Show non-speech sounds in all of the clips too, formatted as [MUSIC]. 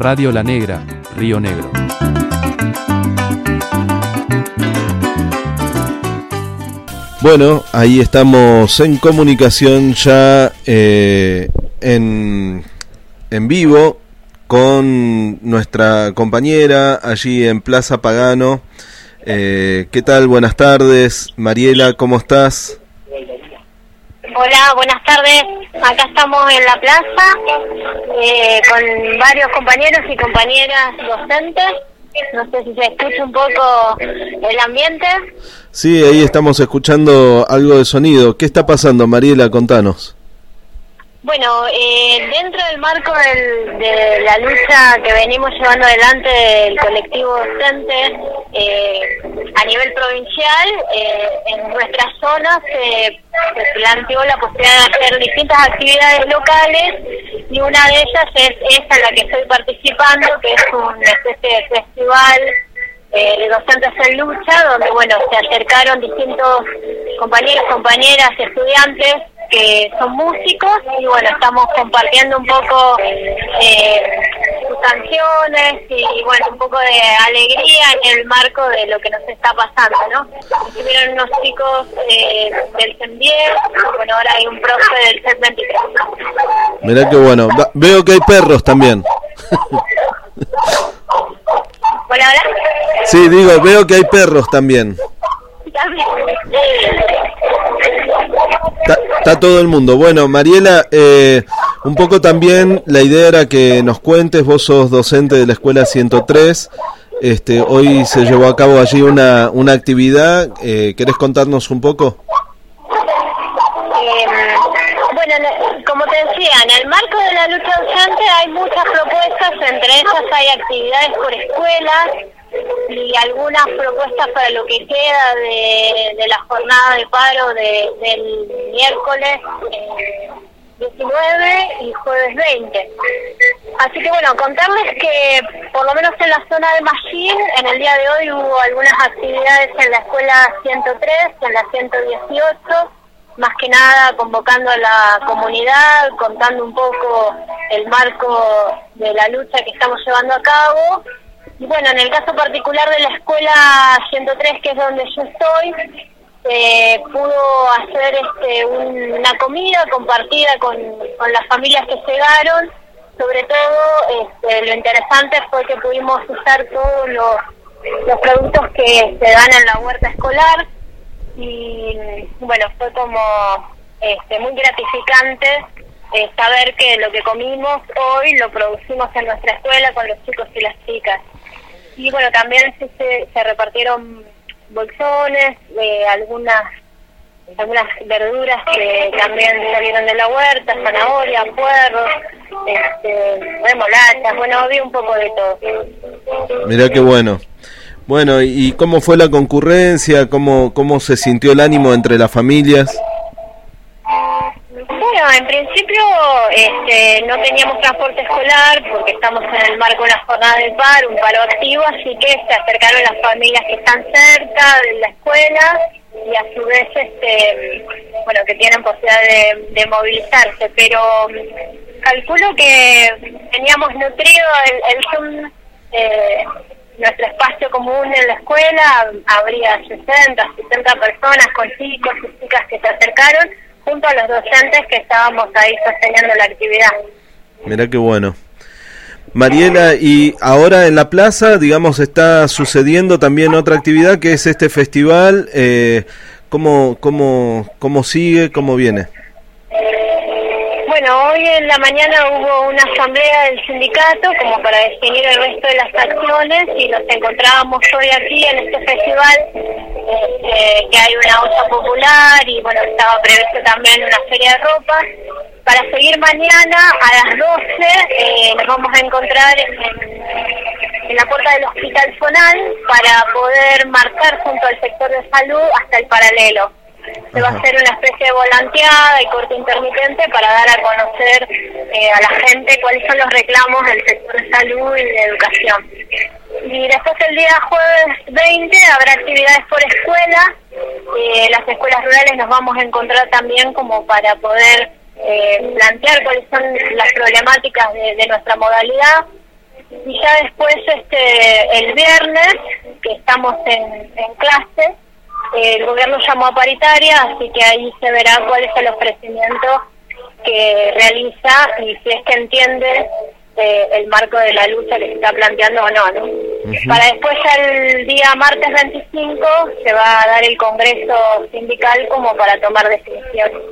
Radio La Negra, Río Negro. Bueno, ahí estamos en comunicación ya eh, en, en vivo con nuestra compañera allí en Plaza Pagano. Eh, ¿Qué tal? Buenas tardes. Mariela, ¿cómo estás? Hola, buenas tardes. Acá estamos en la plaza eh, con varios compañeros y compañeras docentes. No sé si se escucha un poco el ambiente. Sí, ahí estamos escuchando algo de sonido. ¿Qué está pasando, Mariela? Contanos. Bueno, eh, dentro del marco de la lucha que venimos llevando adelante del colectivo docente eh, a nivel provincial, eh, en nuestra zona se, planteó la posibilidad de hacer distintas actividades locales y una de ellas es esta en la que estoy participando, que es un especie de festival eh, de docentes en lucha, donde bueno se acercaron distintos compañeros, compañeras, estudiantes que son músicos y bueno, estamos compartiendo un poco eh, sus canciones y, bueno, un poco de alegría en el marco de lo que nos está pasando, ¿no? Estuvieron unos chicos eh, del CENDIER, bueno, ahora hay un profe del CEP 23. Mirá qué bueno, veo que hay perros también. Hola, hola. Sí, digo, veo que hay perros también. Está, está, todo el mundo. Bueno, Mariela, eh, un poco también la idea era que nos cuentes, vos sos docente de la Escuela 103, este, hoy se llevó a cabo allí una, una actividad, eh, ¿querés contarnos un poco? Eh, bueno, como te decía, en el marco de la lucha docente hay muchas propuestas, entre ellas hay actividades por escuelas, y algunas propuestas para lo que queda de, de la jornada de paro de, del miércoles eh, 19 y jueves 20. Así que bueno, contarles que por lo menos en la zona de Machín, en el día de hoy hubo algunas actividades en la escuela 103, en la 118, más que nada convocando a la comunidad, contando un poco el marco de la lucha que estamos llevando a cabo bueno, en el caso particular de la escuela 103, que es donde yo estoy, eh, pudo hacer este, una comida compartida con, con las familias que llegaron. Sobre todo, este, lo interesante fue que pudimos usar todos los, los productos que se dan en la huerta escolar. Y bueno, fue como este, muy gratificante eh, saber que lo que comimos hoy lo producimos en nuestra escuela con los chicos y las chicas. Y bueno, también se, se, repartieron bolsones, eh, algunas algunas verduras que también salieron de la huerta, zanahoria, puerros, este, remolachas, bueno, había un poco de todo. Mirá qué bueno. Bueno, ¿y cómo fue la concurrencia? ¿Cómo, cómo se sintió el ánimo entre las familias? Bueno, en principio este, no teníamos transporte escolar porque estamos en el marco de una jornada de paro, un paro activo, así que se acercaron las familias que están cerca de la escuela y a su vez, este, bueno, que tienen posibilidad de, movilizarse, pero calculo que teníamos nutrido el, el Zoom, eh, nuestro espacio común en la escuela, habría 60, 70 personas con chicos y chicas que se acercaron junto a los docentes que estábamos ahí sosteniendo la actividad. Mirá qué bueno. Mariela, y ahora en la plaza, digamos, está sucediendo también otra actividad que es este festival. Eh, ¿cómo, cómo, ¿Cómo sigue? ¿Cómo viene? Bueno, hoy en la mañana hubo una asamblea del sindicato como para definir el resto de las acciones y nos encontrábamos hoy aquí en este festival este, que hay una olla popular y bueno, estaba previsto también una feria de ropa. Para seguir mañana a las 12 eh, nos vamos a encontrar en, en la puerta del Hospital Zonal para poder marcar junto al sector de salud hasta el paralelo se va a hacer una especie de volanteada y corte intermitente para dar a conocer eh, a la gente cuáles son los reclamos del sector de salud y de educación. Y después el día jueves 20 habrá actividades por escuela. Eh, las escuelas rurales nos vamos a encontrar también como para poder eh, plantear cuáles son las problemáticas de, nuestra modalidad. Y ya después este el viernes, que estamos en, en clase, el gobierno llamó a paritaria, así que ahí se verá cuál es el ofrecimiento que realiza y si es que entiende eh, el marco de la lucha que se está planteando o no. Para después el día martes 25 se va a dar el Congreso Sindical como para tomar decisiones.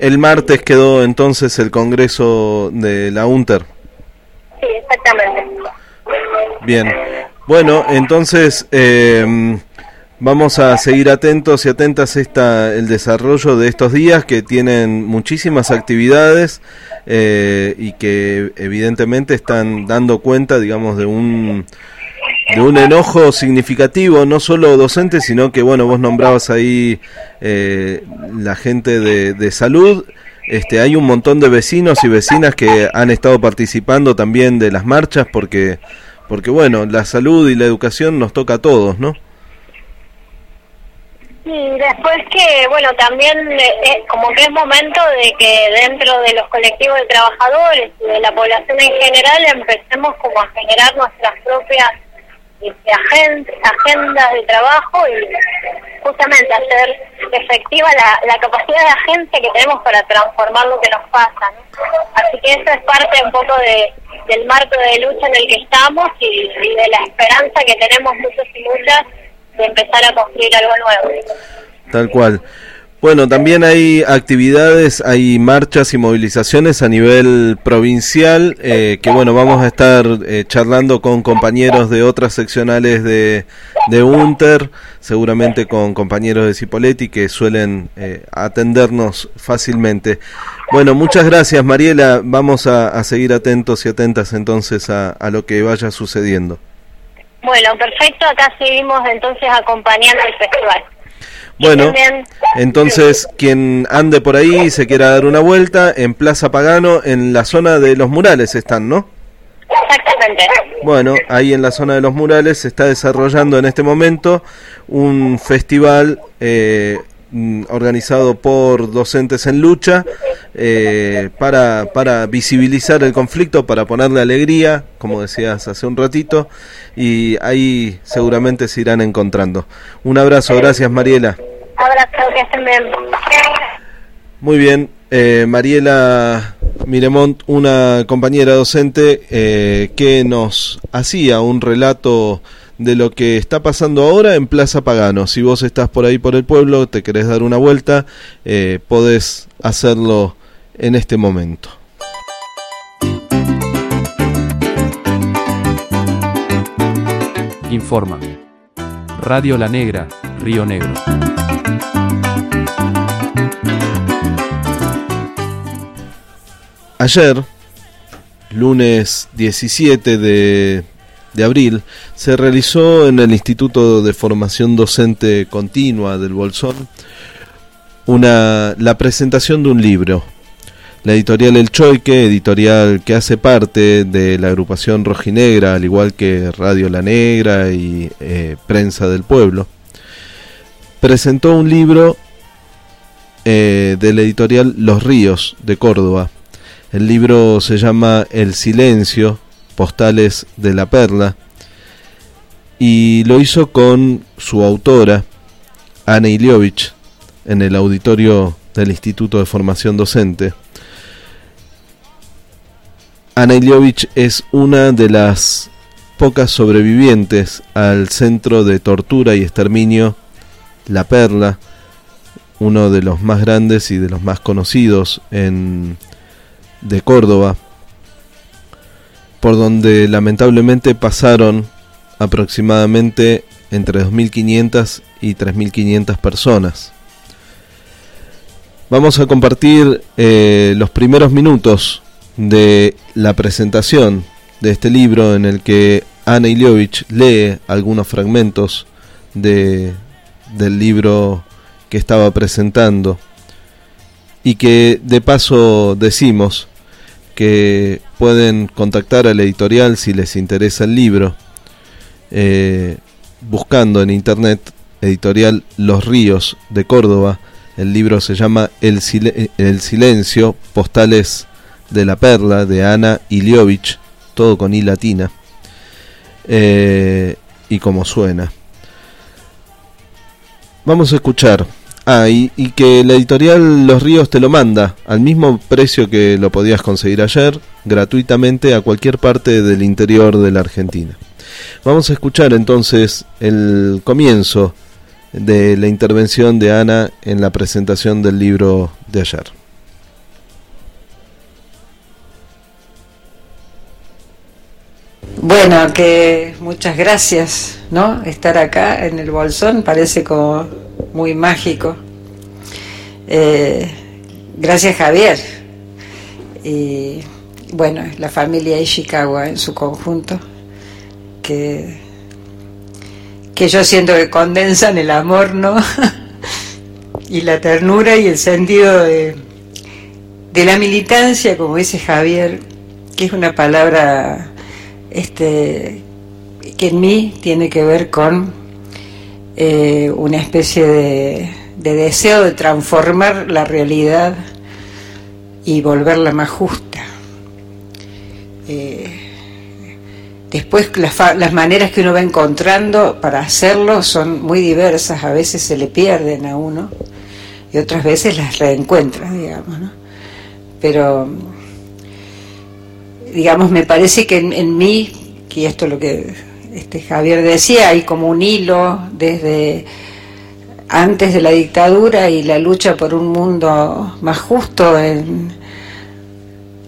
El martes quedó entonces el Congreso de la UNTER. Sí, exactamente. Bien. Bueno, entonces... Eh, Vamos a seguir atentos y atentas esta el desarrollo de estos días que tienen muchísimas actividades eh, y que evidentemente están dando cuenta, digamos, de un de un enojo significativo, no solo docente, sino que bueno, vos nombrabas ahí eh, la gente de, de salud. Este, hay un montón de vecinos y vecinas que han estado participando también de las marchas porque porque bueno, la salud y la educación nos toca a todos, ¿no? Y después que, bueno, también eh, eh, como que es momento de que dentro de los colectivos de trabajadores y de la población en general empecemos como a generar nuestras propias este, agendas de trabajo y justamente hacer efectiva la, capacidad de agencia que tenemos para transformar lo que nos pasa. Así que eso es parte un poco de, del marco de lucha en el que estamos y, y de la esperanza que tenemos muchos y muchas de empezar a construir algo nuevo. Tal cual. Bueno, también hay actividades, hay marchas y movilizaciones a nivel provincial, eh, que bueno, vamos a estar eh, charlando con compañeros de otras seccionales de, de UNTER, seguramente con compañeros de Cipoletti que suelen eh, atendernos fácilmente. Bueno, muchas gracias Mariela, vamos a, a seguir atentos y atentas entonces a, a lo que vaya sucediendo. Bueno, perfecto, acá seguimos entonces acompañando el festival. Bueno, entonces quien ande por ahí y se quiera dar una vuelta, en Plaza Pagano, en la zona de los murales están, ¿no? Exactamente. Bueno, ahí en la zona de los murales se está desarrollando en este momento un festival eh, organizado por docentes en lucha eh, para, para visibilizar el conflicto, para ponerle alegría, como decías hace un ratito, y ahí seguramente se irán encontrando. Un abrazo, gracias Mariela. Abrazo, que estén bien. Muy bien, eh, Mariela Miremont, una compañera docente eh, que nos hacía un relato de lo que está pasando ahora en Plaza Pagano. Si vos estás por ahí por el pueblo, te querés dar una vuelta, eh, podés hacerlo en este momento. Informa. Radio La Negra, Río Negro. Ayer, lunes 17 de de abril, se realizó en el Instituto de Formación Docente Continua del Bolsón una, la presentación de un libro. La editorial El Choique, editorial que hace parte de la agrupación Rojinegra, al igual que Radio La Negra y eh, Prensa del Pueblo, presentó un libro eh, de la editorial Los Ríos de Córdoba. El libro se llama El Silencio, postales de la perla y lo hizo con su autora Ana Iliovich en el auditorio del Instituto de Formación Docente. Ana Iliovich es una de las pocas sobrevivientes al centro de tortura y exterminio La Perla, uno de los más grandes y de los más conocidos en de Córdoba, por donde lamentablemente pasaron aproximadamente entre 2.500 y 3.500 personas. Vamos a compartir eh, los primeros minutos de la presentación de este libro en el que Ana Iliovich lee algunos fragmentos de, del libro que estaba presentando y que de paso decimos que pueden contactar al editorial si les interesa el libro eh, buscando en internet editorial Los Ríos de Córdoba el libro se llama El, el Silencio, Postales de la Perla de Ana Iliovich, todo con I latina, eh, y como suena. Vamos a escuchar. Ah, y, y, que la editorial Los Ríos te lo manda al mismo precio que lo podías conseguir ayer, gratuitamente a cualquier parte del interior de la Argentina. Vamos a escuchar entonces el comienzo de la intervención de Ana en la presentación del libro de ayer. Bueno, que muchas gracias, ¿no? Estar acá en el Bolsón parece como muy mágico. Eh, gracias Javier y bueno, la familia Ishikawa en su conjunto, que que yo siento que condensan el amor, ¿no? [LAUGHS] y la ternura y el sentido de, la militancia, como dice Javier, que es una palabra este, que en mí tiene que ver con eh, una especie de, deseo de transformar la realidad y volverla más justa. Eh, Después las, maneras que uno va encontrando para hacerlo son muy diversas, a veces se le pierden a uno y otras veces las reencuentra, digamos. Pero, digamos, me parece que en, mí, que esto es lo que este Javier decía, hay como un hilo desde antes de la dictadura y la lucha por un mundo más justo en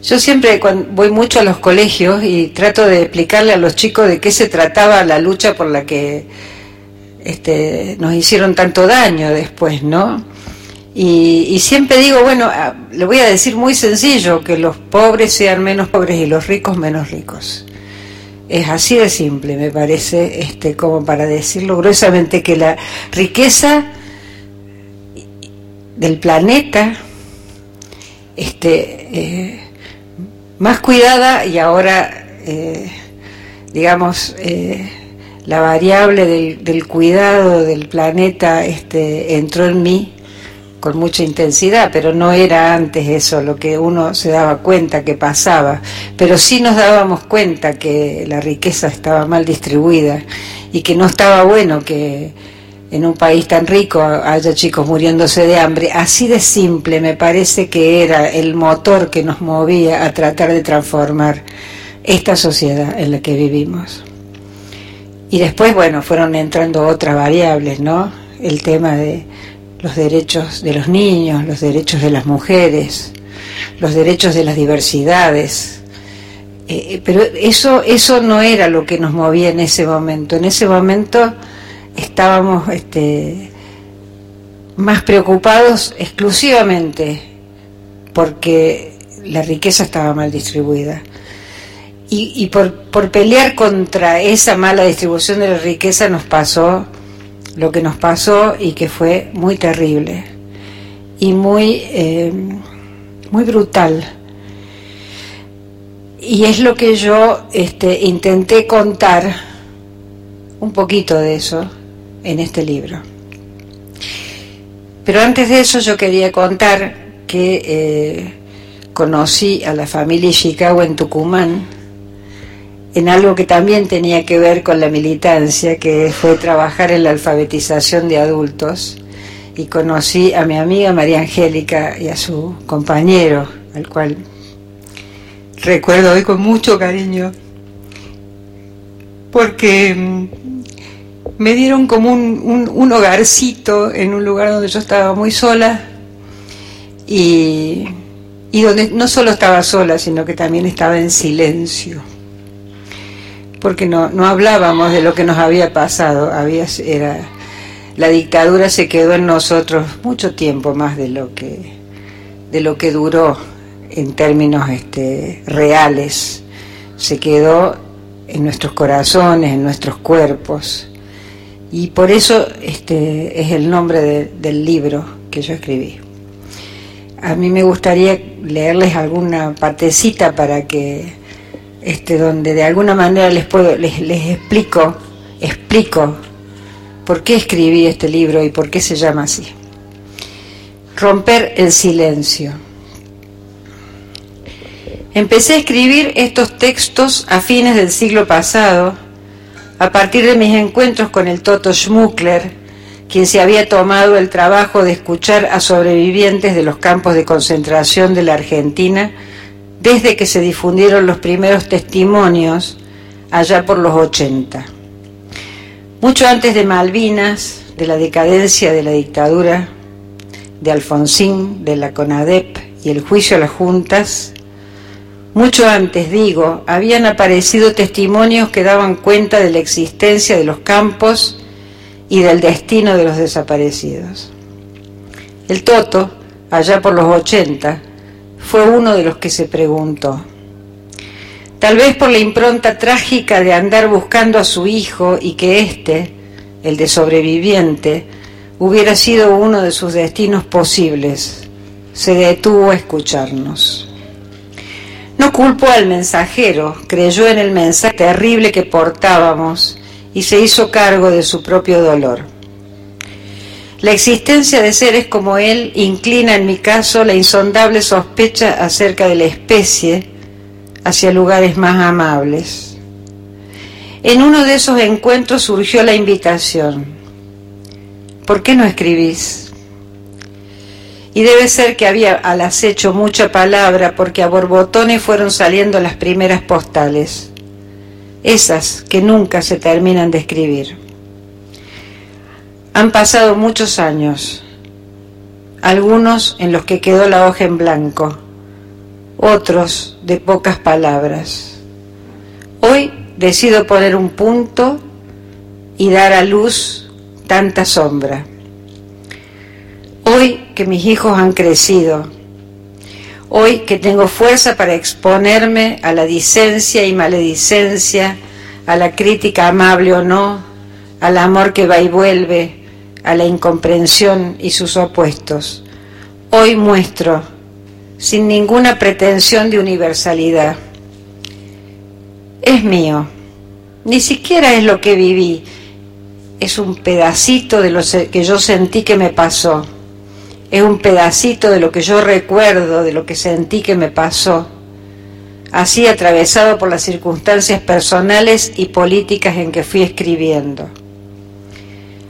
yo siempre voy mucho a los colegios y trato de explicarle a los chicos de qué se trataba la lucha por la que este, nos hicieron tanto daño después, ¿no? Y, siempre digo, bueno, ah, le voy a decir muy sencillo, que los pobres sean menos [LAUGHS] pobres y los ricos menos ricos. Es así de simple, me parece, este, como para decirlo gruesamente, que la riqueza del planeta, este, eh, más cuidada y ahora, eh, digamos, eh, la variable del, cuidado del planeta este, entró en mí con mucha intensidad, pero no era antes eso lo que uno se daba cuenta que pasaba, pero sí nos dábamos cuenta que la riqueza estaba mal distribuida y que no estaba bueno que en un país tan rico haya chicos muriéndose de hambre. Así de simple me parece que era el motor que nos movía a tratar de transformar esta sociedad en la que vivimos. Y después, bueno, fueron entrando otras variables, ¿no? El tema de los derechos de los niños, los derechos de las mujeres, los derechos de las diversidades. Eh, eh, pero eso, eso no era lo que nos movía en ese momento. En ese momento estábamos este, más preocupados exclusivamente porque la riqueza estaba mal distribuida. Y, por, por, pelear contra esa mala distribución de la riqueza nos pasó lo que nos pasó y que fue muy terrible y muy, eh, muy brutal. Y es lo que yo este, intenté contar un poquito de eso en este libro. Pero antes de eso yo quería contar que eh, conocí a la familia Chicago en Tucumán en algo que también tenía que ver con la militancia, que fue trabajar en la alfabetización de adultos. Y conocí a mi amiga María Angélica y a su compañero, al cual recuerdo hoy con mucho cariño, porque mm, me dieron como un, hogarcito en un lugar donde yo estaba muy sola y, y donde no solo estaba sola, sino que también estaba en silencio, porque no, no hablábamos de lo que nos había pasado, había, era, la dictadura se quedó en nosotros mucho tiempo más de lo que, de lo que duró en términos este, reales, se quedó en nuestros corazones, en nuestros cuerpos, y por eso este, es el nombre del libro que yo escribí. A mí me gustaría leerles alguna partecita para que, este, donde de alguna manera les puedo, les, explico, explico por qué escribí este libro y por qué se llama así. Romper el silencio. Empecé a escribir estos textos a fines del siglo pasado, a partir de mis encuentros con el Toto Schmuckler, quien se había tomado el trabajo de escuchar a sobrevivientes de los campos de concentración de la Argentina desde que se difundieron los primeros testimonios allá por los 80. Mucho antes de Malvinas, de la decadencia de la dictadura, de Alfonsín, de la CONADEP y el juicio a las juntas, mucho antes, digo, habían aparecido testimonios que daban cuenta de la existencia de los campos y del destino de los desaparecidos. El Toto, allá por los 80, fue uno de los que se preguntó. Tal vez por la impronta trágica de andar buscando a su hijo y que éste, el de sobreviviente, hubiera sido uno de sus destinos posibles, se detuvo a escucharnos. No culpo al mensajero, creyó en el mensaje terrible que portábamos y se hizo cargo de su propio dolor. La existencia de seres como él inclina en mi caso la insondable sospecha acerca de la especie hacia lugares más amables. En uno de esos encuentros surgió la invitación. ¿Por qué no escribís? Y debe ser que había al acecho mucha palabra porque a borbotones fueron saliendo las primeras postales esas que nunca se terminan de escribir. Han pasado muchos años, algunos en los que quedó la hoja en blanco, otros de pocas palabras. Hoy decido poner un punto y dar a luz tanta sombra. Hoy que mis hijos han crecido, Hoy que tengo fuerza para exponerme a la dicencia y maledicencia, a la crítica amable o no, al amor que va y vuelve, a la incomprensión y sus opuestos. Hoy muestro, sin ninguna pretensión de universalidad, es mío, ni siquiera es lo que viví, es un pedacito de lo que yo sentí que me pasó es un pedacito de lo que yo recuerdo, de lo que sentí que me pasó, así atravesado por las circunstancias personales y políticas en que fui escribiendo.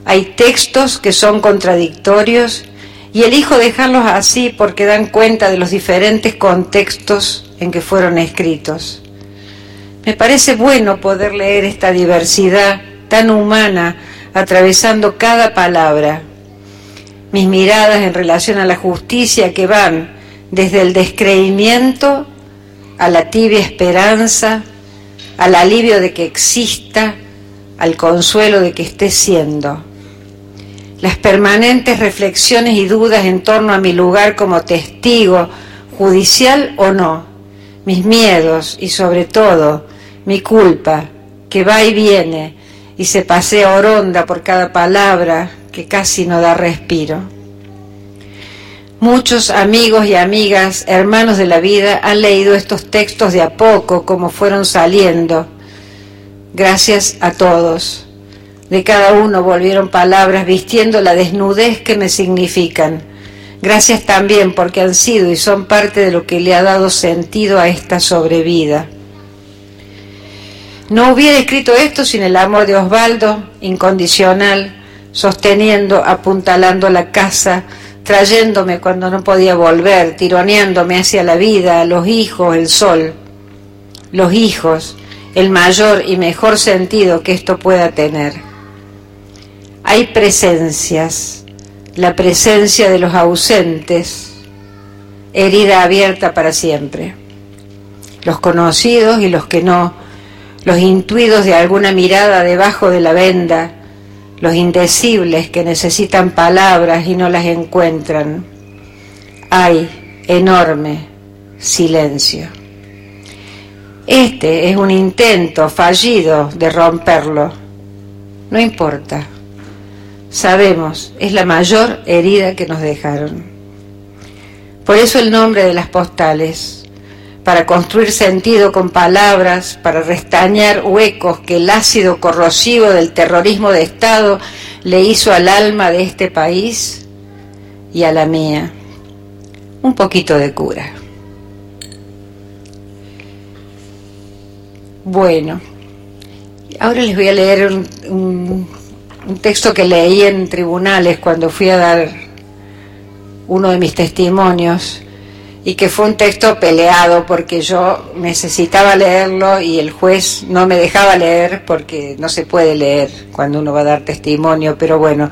Hay textos que son contradictorios y elijo dejarlos así porque dan cuenta de los diferentes contextos en que fueron escritos. Me parece bueno poder leer esta diversidad tan humana atravesando cada palabra mis miradas en relación a la justicia que van desde el descreimiento a la tibia esperanza, al alivio de que exista, al consuelo de que esté siendo. Las permanentes reflexiones y dudas en torno a mi lugar como testigo, judicial o no, mis miedos y sobre todo mi culpa, que va y viene y se pasea oronda por cada palabra, que casi no da respiro. Muchos amigos y amigas, hermanos de la vida, han leído estos textos de a poco, como fueron saliendo. Gracias a todos. De cada uno volvieron palabras vistiendo la desnudez que me significan. Gracias también porque han sido y son parte de lo que le ha dado sentido a esta sobrevida. No hubiera escrito esto sin el amor de Osvaldo, incondicional, sosteniendo, apuntalando la casa, trayéndome cuando no podía volver, tironeándome hacia la vida, los hijos, el sol. Los hijos, el mayor y mejor sentido que esto pueda tener. Hay presencias, la presencia de los ausentes, herida abierta para siempre. Los conocidos y los que no, los intuidos de alguna mirada debajo de la venda, los indecibles que necesitan palabras y no las encuentran. Hay enorme silencio. Este es un intento fallido de romperlo. No importa. Sabemos, es la mayor herida que nos dejaron. Por eso el nombre de las postales, para construir sentido con palabras, para restañar huecos que el ácido corrosivo del terrorismo de Estado le hizo al alma de este país y a la mía. Un poquito de cura. Bueno, ahora les voy a leer un, texto que leí en tribunales cuando fui a dar uno de mis testimonios y que fue un texto peleado porque yo necesitaba leerlo y el juez no me dejaba leer porque no se puede leer cuando uno va a dar testimonio, pero bueno,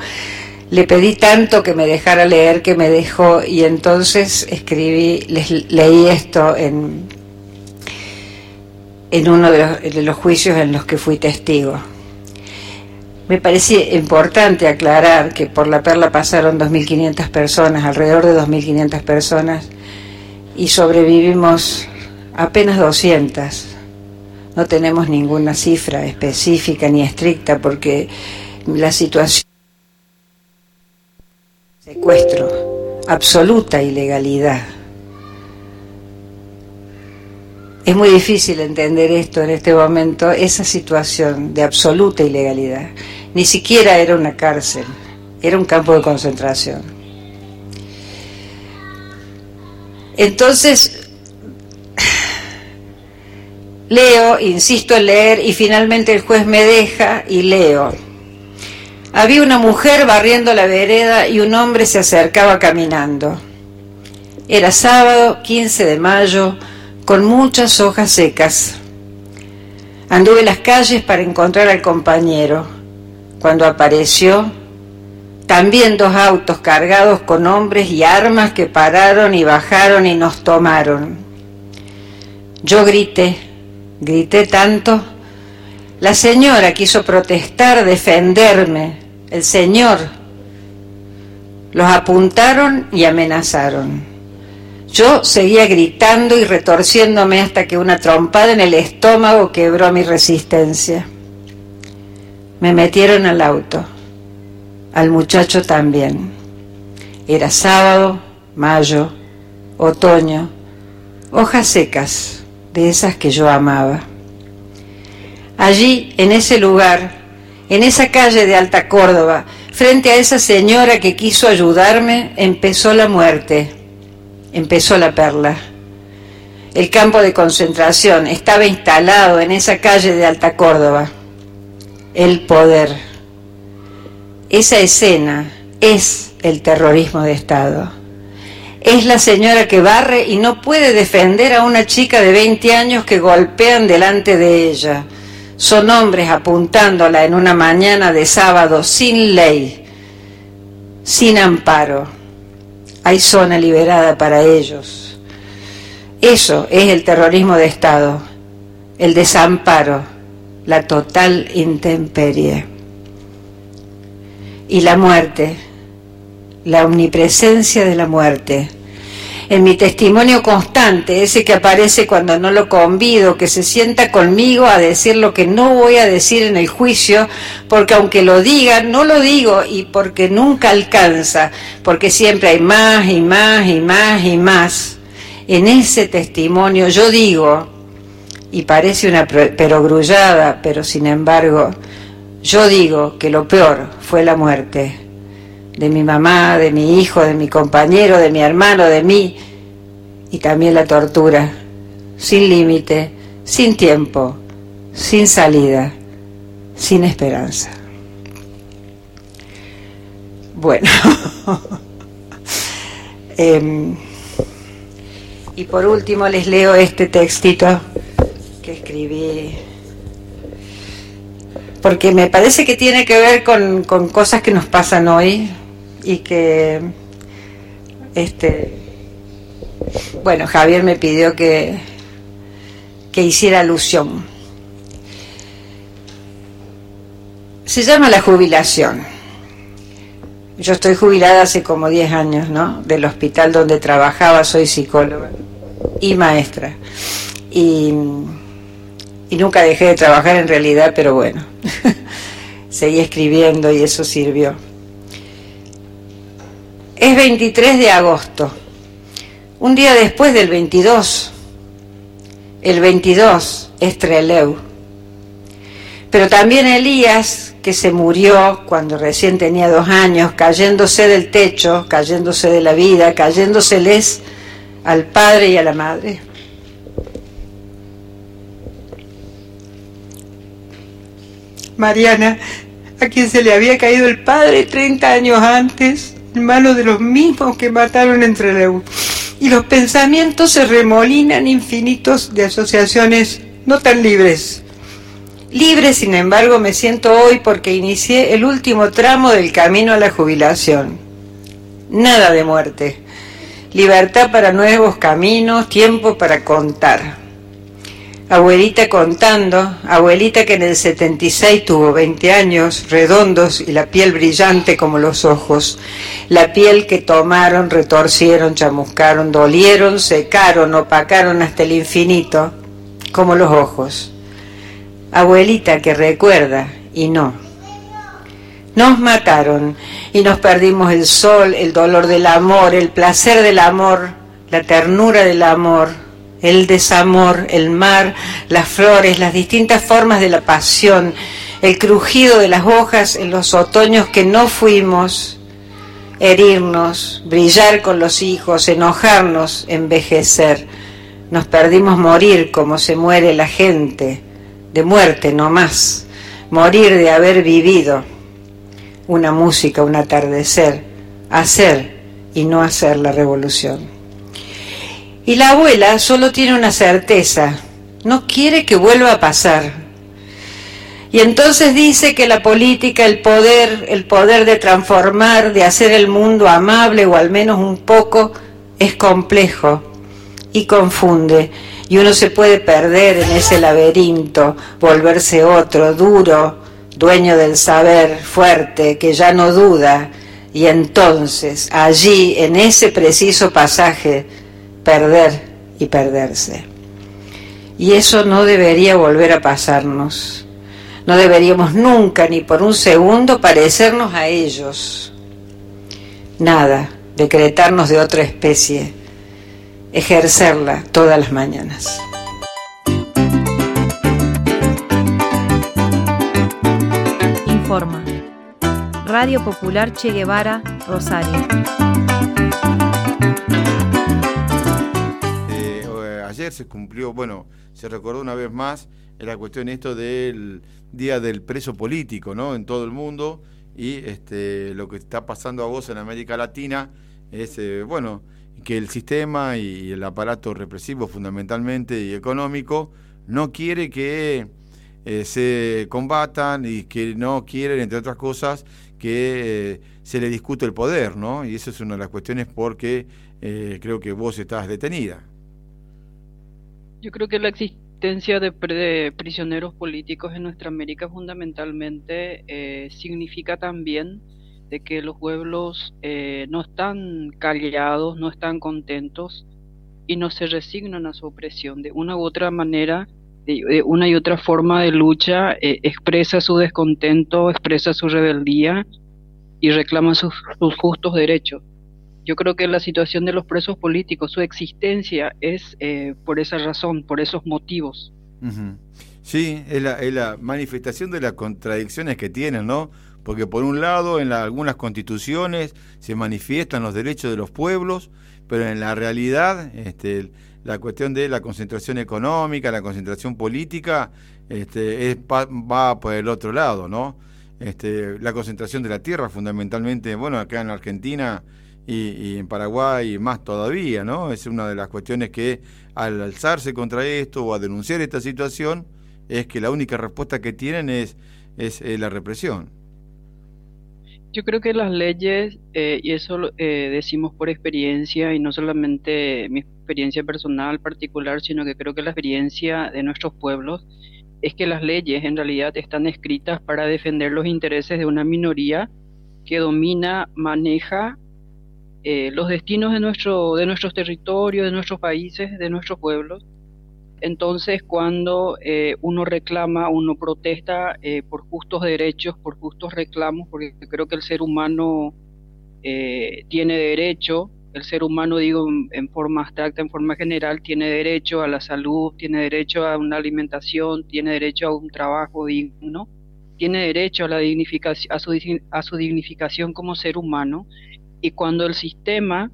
le pedí tanto que me dejara leer que me dejó y entonces escribí, les leí esto en en uno de los, juicios en los que fui testigo. Me parecía importante aclarar que por la perla pasaron 2.500 personas, alrededor de 2.500 personas, y sobrevivimos apenas 200. No tenemos ninguna cifra específica ni estricta porque la situación secuestro, absoluta ilegalidad Es muy difícil entender esto en este momento, esa situación de absoluta ilegalidad. Ni siquiera era una cárcel, era un campo de concentración. Entonces, [SIGHS] leo, insisto en leer y finalmente el juez me deja y leo. Había una mujer barriendo la vereda y un hombre se acercaba caminando. Era sábado 15 de mayo con muchas hojas secas. Anduve las calles para encontrar al compañero. Cuando apareció, también dos autos cargados con hombres y armas que pararon y bajaron y nos tomaron. Yo grité, grité tanto. La señora quiso protestar, defenderme. El señor. Los apuntaron y amenazaron. Yo seguía gritando y retorciéndome hasta que una trompada en el estómago quebró mi resistencia. Me metieron al auto, al muchacho también. Era sábado, mayo, otoño, hojas secas, de esas que yo amaba. Allí, en ese lugar, en esa calle de Alta Córdoba, frente a esa señora que quiso ayudarme, empezó la muerte empezó la perla. El campo de concentración estaba instalado en esa calle de Alta Córdoba. El poder. Esa escena es el terrorismo de Estado. Es la señora que barre y no puede defender a una chica de 20 años que golpean delante de ella. Son hombres apuntándola en una mañana de sábado sin ley, sin amparo hay zona liberada para ellos. Eso es el terrorismo de Estado, el desamparo, la total intemperie. Y la muerte, la omnipresencia de la muerte en mi testimonio constante, ese que aparece cuando no lo convido, que se sienta conmigo a decir lo que no voy a decir en el juicio, porque aunque lo diga, no lo digo y porque nunca alcanza, porque siempre hay más y más y más y más. En ese testimonio yo digo, y parece una perogrullada, pero sin embargo, yo digo que lo peor fue la muerte de mi mamá, de mi hijo, de mi compañero, de mi hermano, de mí, y también la tortura, sin límite, sin tiempo, sin salida, sin esperanza. Bueno, [LAUGHS] em, y por último les leo este textito escribí porque me parece que tiene que ver con, con cosas que nos pasan hoy, y que este bueno, Javier me pidió que, que hiciera alusión. Se llama la jubilación. Yo estoy jubilada hace como 10 años, ¿no? Del hospital donde trabajaba, soy psicóloga y maestra. Y, y nunca dejé de trabajar en realidad, pero bueno, [LAUGHS] seguí escribiendo y eso sirvió. Es 23 de agosto, un día después del 22. El 22 es Treleu. Pero también Elías, que se murió cuando recién tenía dos años, cayéndose del techo, cayéndose de la vida, cayéndoseles al padre y a la madre. Mariana, a quien se le había caído el padre 30 años antes, en manos de los mismos que mataron entre Leu. Y los pensamientos se remolinan infinitos de asociaciones no tan libres. Libre, sin embargo, me siento hoy porque inicié el último tramo del camino a la jubilación. Nada de muerte. Libertad para nuevos caminos, tiempo para contar abuelita contando, abuelita que en el 76 tuvo 20 años, redondos y la piel brillante como los ojos, la piel que tomaron, retorcieron, chamuscaron, dolieron, secaron, opacaron hasta el infinito, como los ojos. Abuelita que recuerda y no. Nos mataron y nos perdimos el sol, el dolor del amor, el placer del amor, la ternura del amor, el desamor, el mar, las flores, las distintas formas de la pasión, el crujido de las hojas en los otoños que no fuimos, herirnos, brillar con los hijos, enojarnos, envejecer. Nos perdimos morir como se muere la gente, de muerte no más, morir de haber vivido una música, un atardecer, hacer y no hacer la revolución. Y la abuela solo tiene una certeza, no quiere que vuelva a pasar. Y entonces dice que la política, el poder, el poder de transformar, de hacer el mundo amable o al menos un poco, es complejo y confunde. Y uno se puede perder en ese laberinto, volverse otro, duro, dueño del saber, fuerte, que ya no duda. Y entonces, allí, en ese preciso pasaje, perder y perderse. Y eso no debería volver a pasarnos. No deberíamos nunca, ni por un segundo, parecernos a ellos. Nada, decretarnos de otra especie, ejercerla todas las mañanas. Informa. Radio Popular Che Guevara, Rosario. Ayer se cumplió, bueno, se recordó una vez más la cuestión esto del Día del Preso Político, ¿no? En todo el mundo y este, lo que está pasando a vos en América Latina es, eh, bueno, que el sistema y el aparato represivo fundamentalmente y económico no quiere que eh, se combatan y que no quieren, entre otras cosas, que eh, se le discute el poder, ¿no? Y eso es una de las cuestiones porque creo que vos estás detenida. Yo creo que la existencia de, prisioneros políticos en nuestra América fundamentalmente eh, significa también de que los pueblos eh, no están callados, no están contentos y no se resignan a su opresión. De una u otra manera, de, una y otra forma de lucha, eh, expresa su descontento, expresa su rebeldía y reclama sus justos derechos. Yo creo que la situación de los presos políticos, su existencia es eh, por esa razón, por esos motivos. Sí, es la, manifestación de las contradicciones que tienen, ¿no? Porque por un lado, en algunas constituciones se manifiestan los derechos de los pueblos, pero en la realidad, este, la cuestión de la concentración económica, la concentración política, este, es, va por el otro lado, ¿no? Este, la concentración de la tierra, fundamentalmente, bueno, acá en Argentina y, en Paraguay más todavía, ¿no? Es una de las cuestiones que al alzarse contra esto o a denunciar esta situación es que la única respuesta que tienen es, es, la represión. Yo creo que las leyes, eh, y eso eh, decimos por experiencia, y no solamente mi experiencia personal particular, sino que creo que la experiencia de nuestros pueblos, es que las leyes en realidad están escritas para defender los intereses de una minoría que domina, maneja eh, los destinos de, nuestro, de nuestros territorios, de nuestros países, de nuestros pueblos. Entonces, cuando eh, uno reclama, uno protesta eh, por justos derechos, por justos reclamos, porque creo que el ser humano tiene derecho, el ser humano, digo en forma abstracta, en forma general, tiene derecho a la salud, tiene derecho a una alimentación, tiene derecho a un trabajo digno, tiene derecho a, la a, su, a su dignificación como ser humano y cuando el sistema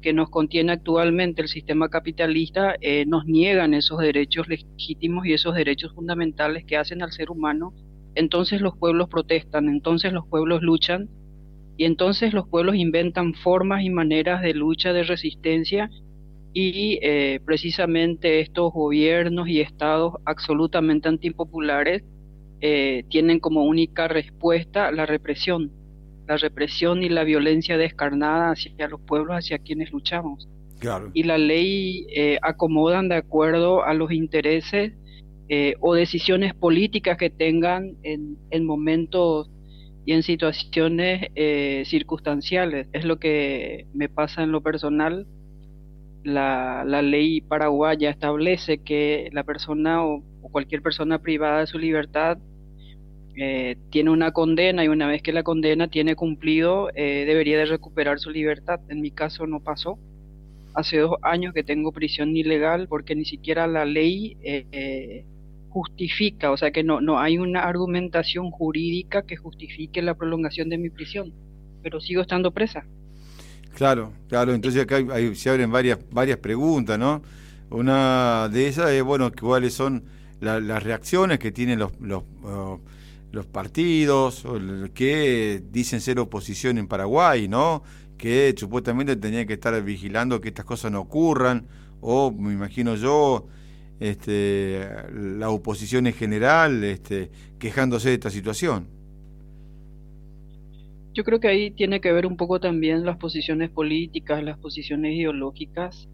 que nos contiene actualmente, el sistema capitalista, eh, nos niegan esos derechos legítimos y esos derechos fundamentales que hacen al ser humano, entonces los pueblos protestan, entonces los pueblos luchan y entonces los pueblos inventan formas y maneras de lucha, de resistencia y eh, precisamente estos gobiernos y estados absolutamente antipopulares eh, tienen como única respuesta la represión la represión y la violencia descarnada hacia los pueblos hacia quienes luchamos. Claro. Y la ley eh, acomodan de acuerdo a los intereses eh, o decisiones políticas que tengan en, en momentos y en situaciones eh, circunstanciales. Es lo que me pasa en lo personal. La, la ley paraguaya establece que la persona o cualquier persona privada de su libertad eh, tiene una condena y una vez que la condena tiene cumplido, eh, debería de recuperar su libertad. En mi caso no pasó. Hace dos años que tengo prisión ilegal porque ni siquiera la ley eh, justifica, o sea que no, no hay una argumentación jurídica que justifique la prolongación de mi prisión, pero sigo estando presa. Claro, claro, entonces acá se abren varias, varias preguntas, ¿no? Una de esas es, bueno, cuáles son las reacciones que tienen los, los los partidos que dicen ser oposición en Paraguay, ¿no? Que supuestamente tenían que estar vigilando que estas cosas no ocurran, o me imagino yo, este, la oposición en general, este, quejándose de esta situación. Yo creo que ahí tiene que ver un poco también las posiciones políticas, las posiciones ideológicas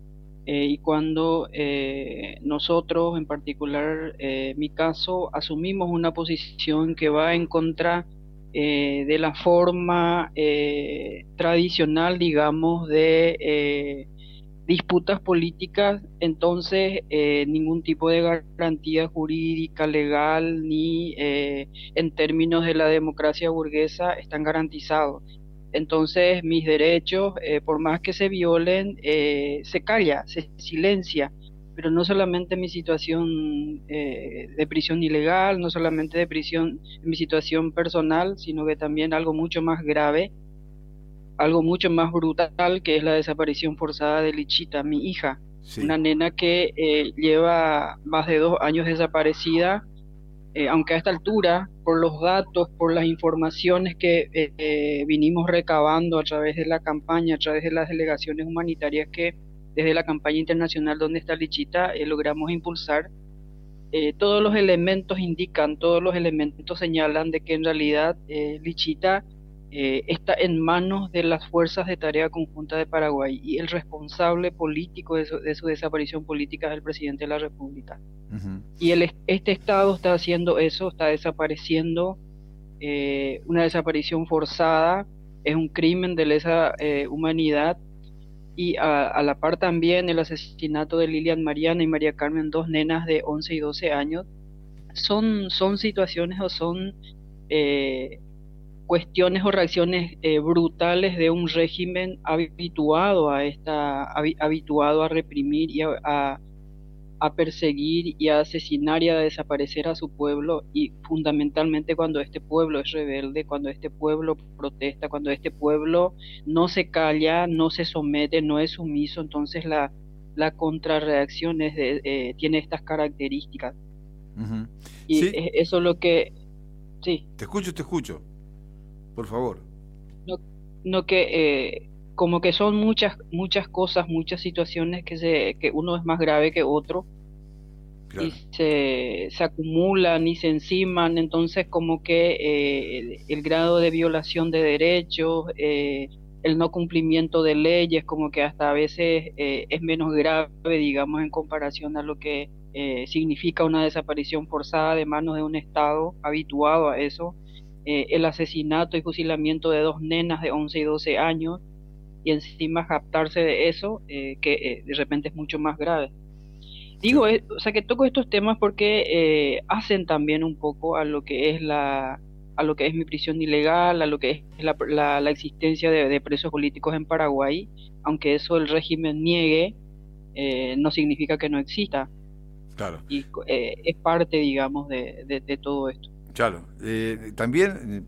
eh, y cuando eh, nosotros, en particular eh, mi caso, asumimos una posición que va en contra de la forma tradicional, digamos, de disputas políticas, entonces ningún tipo de garantía jurídica, legal, ni en términos de la democracia burguesa están garantizados. Entonces mis derechos, eh, por más que se violen, eh, se calla, se silencia. Pero no solamente mi situación eh, de prisión ilegal, no solamente de prisión, mi situación personal, sino que también algo mucho más grave, algo mucho más brutal, que es la desaparición forzada de Lichita, mi hija, una nena que lleva más de dos años desaparecida eh, aunque a esta altura, por los datos, por las informaciones que eh, eh, vinimos recabando a través de la campaña, a través de las delegaciones humanitarias que desde la campaña internacional donde está Lichita logramos impulsar, todos los elementos indican, todos los elementos señalan de que en realidad Lichita está en manos de las fuerzas de tarea conjunta de Paraguay y el responsable político de su desaparición política es el presidente de la República. Y el, este Estado está haciendo eso, está desapareciendo, eh, una desaparición forzada, es un crimen de lesa eh, humanidad. Y a, la par también el asesinato de Lilian Mariana y María Carmen, dos nenas de 11 y 12 años, son, son situaciones o son eh, cuestiones o reacciones brutales de un régimen habituado a esta habituado a reprimir y a, a perseguir y a asesinar y a desaparecer a su pueblo y fundamentalmente cuando este pueblo es rebelde, cuando este pueblo protesta, cuando este pueblo no se calla, no se somete, no es sumiso, entonces la, la contrarreacción es eh, tiene estas características. Y eso es lo que... Sí. Te escucho, te escucho. Por favor. No, no que... Eh, como que son muchas muchas cosas, muchas situaciones que se que uno es más grave que otro. Y se, se, acumulan y se enciman, entonces como que eh, el, grado de violación de derechos, eh, el no cumplimiento de leyes, como que hasta a veces eh, es menos grave, digamos, en comparación a lo que significa una desaparición forzada de manos de un Estado habituado a eso, el asesinato y fusilamiento de dos nenas de 11 y 12 años, y encima captarse de eso, que de repente es mucho más grave. Digo, eh, o sea, que toco estos temas porque eh, hacen también un poco a lo que es la a lo que es mi prisión ilegal, a lo que es la, la, existencia de, presos políticos en Paraguay, aunque eso el régimen niegue, eh, no significa que no exista. Claro. Y es parte, digamos, de, de, todo esto. Claro. también,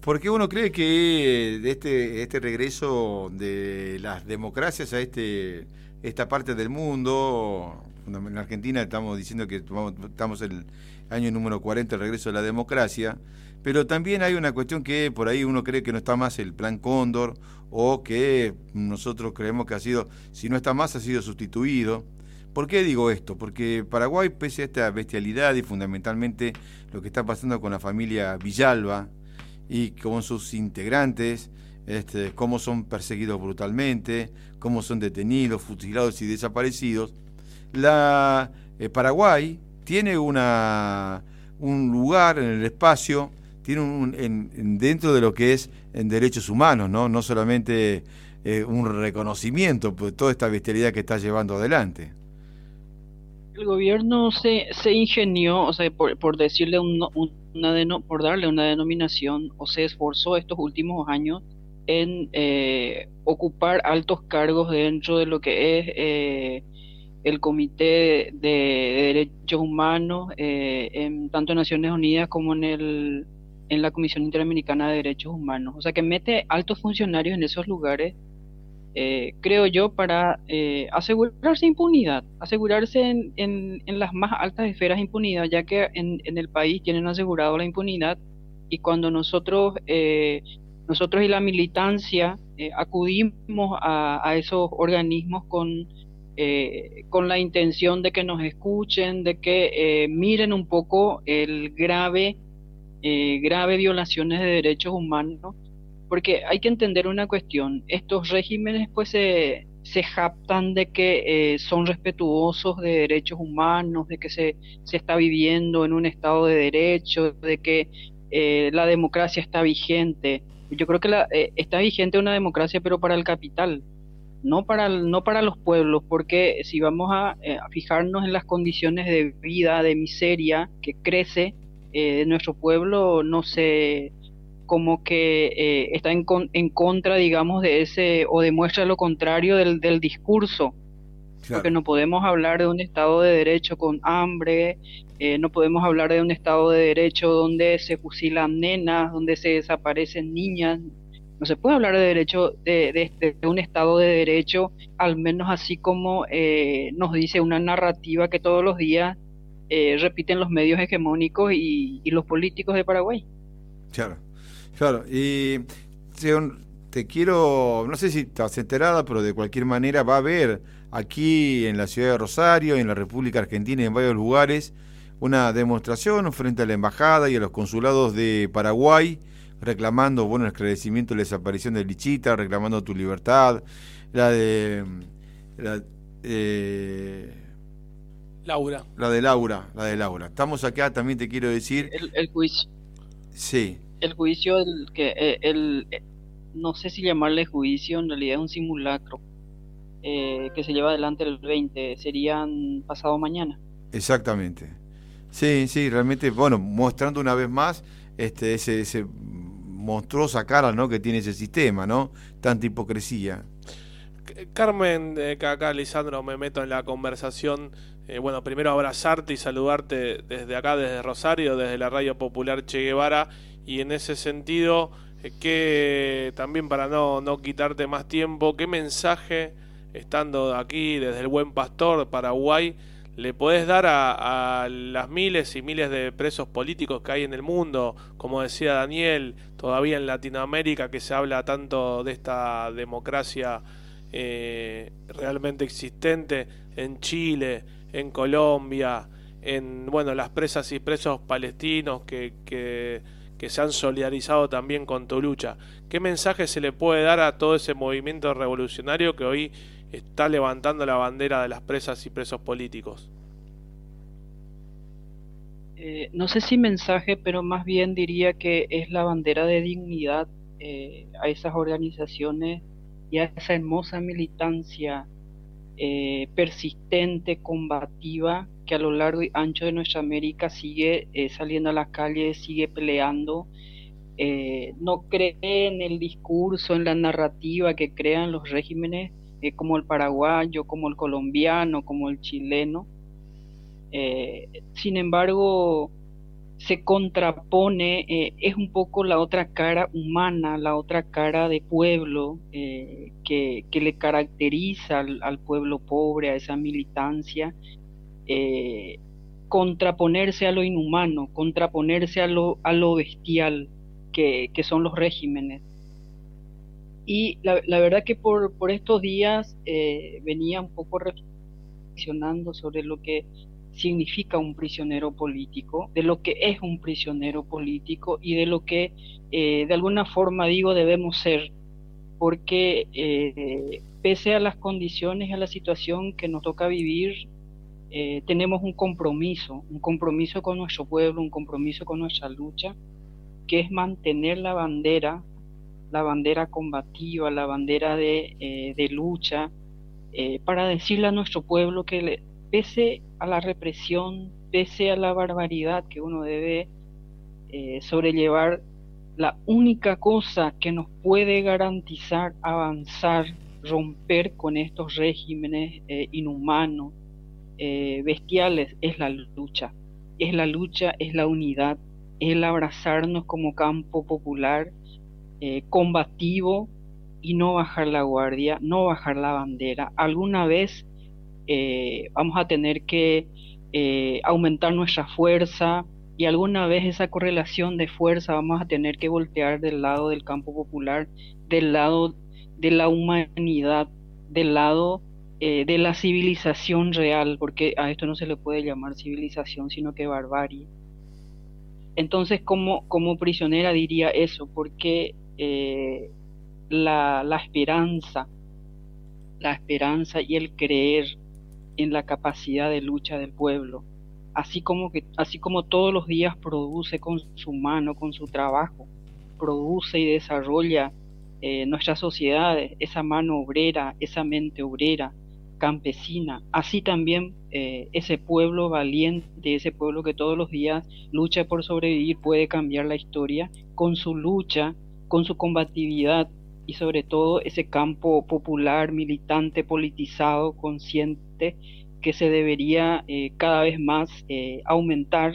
¿por qué uno cree que este, este regreso de las democracias a este esta parte del mundo. En Argentina estamos diciendo que estamos en el año número 40, el regreso de la democracia, pero también hay una cuestión que por ahí uno cree que no está más el plan Cóndor o que nosotros creemos que ha sido, si no está más, ha sido sustituido. ¿Por qué digo esto? Porque Paraguay, pese a esta bestialidad y fundamentalmente lo que está pasando con la familia Villalba y con sus integrantes, este, cómo son perseguidos brutalmente, cómo son detenidos, fusilados y desaparecidos. La eh, Paraguay tiene una, un lugar en el espacio, tiene un, en, dentro de lo que es en derechos humanos, no, no solamente eh, un reconocimiento por toda esta bestialidad que está llevando adelante. El gobierno se, se ingenió, o sea, por, por decirle una por darle una denominación, o se esforzó estos últimos años en eh, ocupar altos cargos dentro de lo que es eh, el Comité de, Derechos Humanos, eh, en, tanto en Naciones Unidas como en, el, en la Comisión Interamericana de Derechos Humanos. O sea que mete altos funcionarios en esos lugares, creo yo, para asegurarse impunidad, asegurarse en, en, las más altas esferas impunidad, ya que en, en el país tienen asegurado la impunidad. Y cuando nosotros nosotros y la militancia eh, acudimos a, esos organismos con, eh, con la intención de que nos escuchen, de que eh, miren un poco el grave, grave violaciones de derechos humanos, porque hay que entender una cuestión, estos regímenes pues se, se japtan de que son respetuosos de derechos humanos, de que se, se está viviendo en un estado de derecho, de que la democracia está vigente, yo creo que la, eh, está vigente una democracia, pero para el capital, no para, no para los pueblos, porque si vamos a, eh, fijarnos en las condiciones de vida, de miseria que crece eh, nuestro pueblo, no sé, como que está en, en, contra, digamos, de ese, o demuestra lo contrario del, del discurso. Porque no podemos hablar de un Estado de Derecho con hambre, eh, no podemos hablar de un Estado de Derecho donde se fusilan nenas, donde se desaparecen niñas. No se puede hablar de derecho de, un Estado de Derecho, al menos así como eh, nos dice una narrativa que todos los días eh, repiten los medios hegemónicos y, los políticos de Paraguay. Claro, claro. Y te quiero, no sé si estás enterada, pero de cualquier manera va a haber aquí en la ciudad de Rosario, en la República Argentina y en varios lugares, una demostración frente a la embajada y a los consulados de Paraguay reclamando bueno el esclarecimiento de la desaparición de Lichita, reclamando tu libertad, la de eh, Laura. La de Laura, la de Laura. Estamos acá, también te quiero decir. El, juicio. Sí. El juicio, el, que eh, el, no sé si llamarle juicio, en realidad es un simulacro eh, que se lleva adelante el 20, serían pasado mañana. Exactamente. Sí, sí, realmente, bueno, mostrando una vez más este, ese, ese monstruosa cara ¿no? que tiene ese sistema, ¿no? Tanta hipocresía. Carmen, de acá, Lisandro, me meto en la conversación. Eh, bueno, primero abrazarte y saludarte desde acá, desde Rosario, desde la Radio Popular Che Guevara. Y en ese sentido, eh, que también para no, no quitarte más tiempo, ¿qué mensaje, estando aquí desde el Buen Pastor, Paraguay, le podés dar a, las miles y miles de presos políticos que hay en el mundo, como decía Daniel, todavía en Latinoamérica que se habla tanto de esta democracia eh, realmente existente, en Chile, en Colombia, en bueno, las presas y presos palestinos que, que, que se han solidarizado también con tu lucha. ¿Qué mensaje se le puede dar a todo ese movimiento revolucionario que hoy está levantando la bandera de las presas y presos políticos? Eh, no sé si mensaje, pero más bien diría que es la bandera de dignidad eh, a esas organizaciones y a esa hermosa militancia eh, persistente, combativa, que a lo largo y ancho de nuestra América sigue saliendo a las calles, sigue peleando. no cree en el discurso, en la narrativa que crean los regímenes como el paraguayo, como el colombiano, como el chileno, eh, sin embargo, se contrapone, eh, es un poco la otra cara humana, la otra cara de pueblo eh, que, le caracteriza al, pueblo pobre, a esa militancia, contraponerse a lo inhumano, contraponerse a lo, a lo bestial que, son los regímenes. Y la, la verdad que por, por estos días venía un poco reflexionando sobre lo que significa un prisionero político, de lo que es un prisionero político y de lo que eh, de alguna forma digo debemos ser, porque eh, pese a las condiciones a la situación que nos toca vivir, eh, tenemos un compromiso, un compromiso con nuestro pueblo, un compromiso con nuestra lucha, que es mantener la bandera, la bandera combativa, la bandera de, de lucha, para decirle a nuestro pueblo que le, pese a la represión, pese a la barbaridad que uno debe eh, sobrellevar, la única cosa que nos puede garantizar avanzar, romper con estos regímenes eh, inhumanos, eh, bestiales, es la lucha. Es la lucha, es la unidad, es el abrazarnos como campo popular, combativo y no bajar la guardia, no bajar la bandera. Alguna vez eh, vamos a tener que eh, aumentar nuestra fuerza y alguna vez esa correlación de fuerza vamos a tener que voltear del lado del campo popular, del lado de la humanidad, del lado eh, de la civilización real, porque a esto no se le puede llamar civilización, sino que barbarie. Entonces, como, como prisionera diría eso, porque la, la esperanza, la esperanza y el creer en la capacidad de lucha del pueblo, así como, que, así como todos los días produce con su mano, con su trabajo, produce y desarrolla eh, nuestras sociedades, esa mano obrera, esa mente obrera, campesina, así también eh, ese pueblo valiente, ese pueblo que todos los días lucha por sobrevivir, puede cambiar la historia con su lucha, con su combatividad y sobre todo ese campo popular, militante, politizado, consciente, que se debería eh, cada vez más eh, aumentar,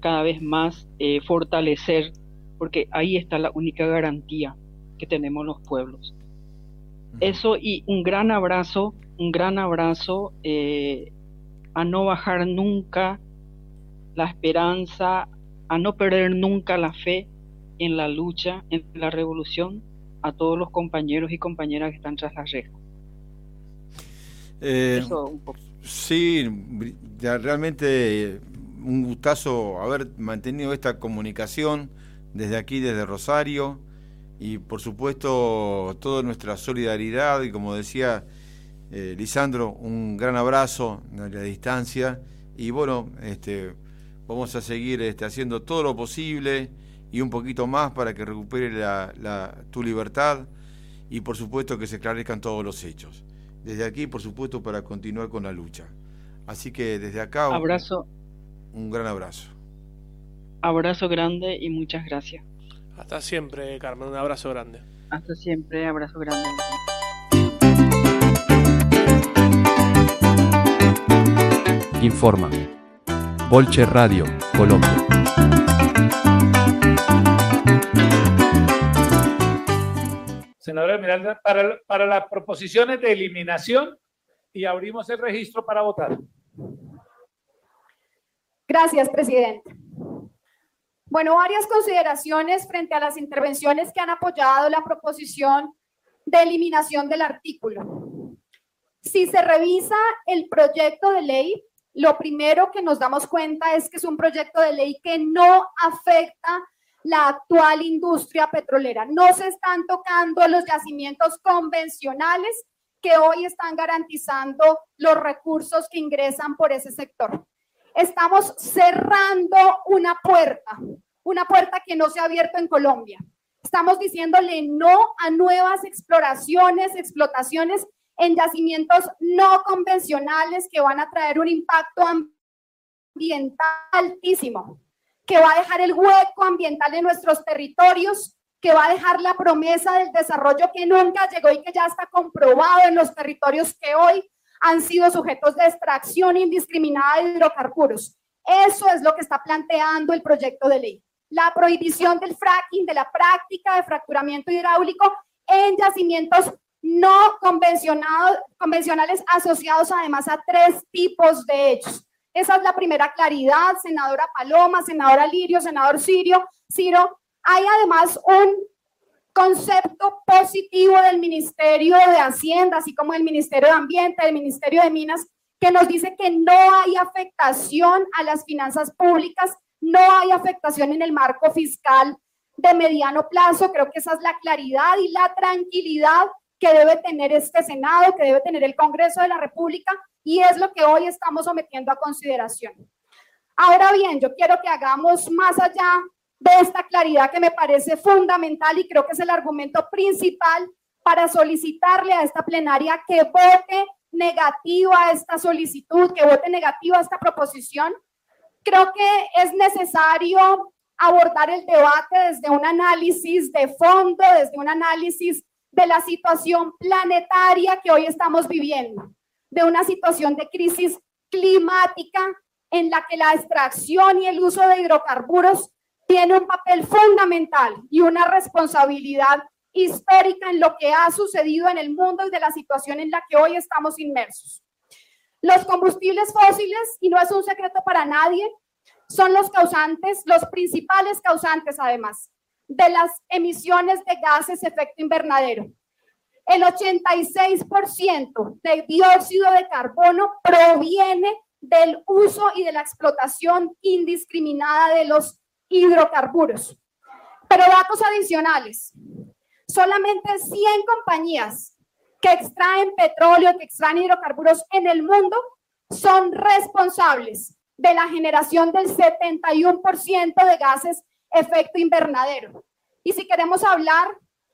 cada vez más fortalecer, porque ahí está la única garantía que tenemos los pueblos. Eso y un gran abrazo, un gran abrazo a no bajar nunca la esperanza, a no perder nunca la fe en la lucha, en la revolución, a todos los compañeros y compañeras que están tras la reja. Eh, sí, realmente un gustazo haber mantenido esta comunicación desde aquí, desde Rosario, y por supuesto toda nuestra solidaridad y como decía eh, Lisandro, un gran abrazo a la distancia y bueno, este, vamos a seguir este, haciendo todo lo posible y un poquito más para que recupere la, tu libertad y por supuesto que se esclarezcan todos los hechos. Desde aquí, por supuesto, para continuar con la lucha. Así que desde acá... Abrazo. Un, gran abrazo. Abrazo grande y muchas gracias. Hasta siempre, Carmen. Un abrazo grande. Hasta siempre, abrazo grande. Informa. Bolche Radio, Colombia. senadora Miranda, para, para las proposiciones de eliminación y abrimos el registro para votar. Gracias, presidente. Bueno, varias consideraciones frente a las intervenciones que han apoyado la proposición de eliminación del artículo. Si se revisa el proyecto de ley, lo primero que nos damos cuenta es que es un proyecto de ley que no afecta la actual industria petrolera. No se están tocando los yacimientos convencionales que hoy están garantizando los recursos que ingresan por ese sector. Estamos cerrando una puerta, una puerta que no se ha abierto en Colombia. Estamos diciéndole no a nuevas exploraciones, explotaciones en yacimientos no convencionales que van a traer un impacto ambiental altísimo, que va a dejar el hueco ambiental en nuestros territorios, que va a dejar la promesa del desarrollo que nunca llegó y que ya está comprobado en los territorios que hoy han sido sujetos de extracción indiscriminada de hidrocarburos. Eso es lo que está planteando el proyecto de ley. La prohibición del fracking, de la práctica de fracturamiento hidráulico en yacimientos no convencionales asociados además a tres tipos de hechos. Esa es la primera claridad, senadora Paloma, senadora Lirio, senador Sirio, Ciro. Hay además un concepto positivo del Ministerio de Hacienda, así como del Ministerio de Ambiente, del Ministerio de Minas, que nos dice que no hay afectación a las finanzas públicas, no hay afectación en el marco fiscal de mediano plazo. Creo que esa es la claridad y la tranquilidad que debe tener este Senado, que debe tener el Congreso de la República, y es lo que hoy estamos sometiendo a consideración. Ahora bien, yo quiero que hagamos más allá de esta claridad que me parece fundamental y creo que es el argumento principal para solicitarle a esta plenaria que vote negativo a esta solicitud, que vote negativo a esta proposición. Creo que es necesario abordar el debate desde un análisis de fondo, desde un análisis de la situación planetaria que hoy estamos viviendo, de una situación de crisis climática en la que la extracción y el uso de hidrocarburos tiene un papel fundamental y una responsabilidad histórica en lo que ha sucedido en el mundo y de la situación en la que hoy estamos inmersos. Los combustibles fósiles, y no es un secreto para nadie, son los causantes, los principales causantes además, de las emisiones de gases efecto invernadero. El 86% del dióxido de carbono proviene del uso y de la explotación indiscriminada de los hidrocarburos. Pero datos adicionales. Solamente 100 compañías que extraen petróleo, que extraen hidrocarburos en el mundo son responsables de la generación del 71% de gases efecto invernadero. Y si queremos hablar,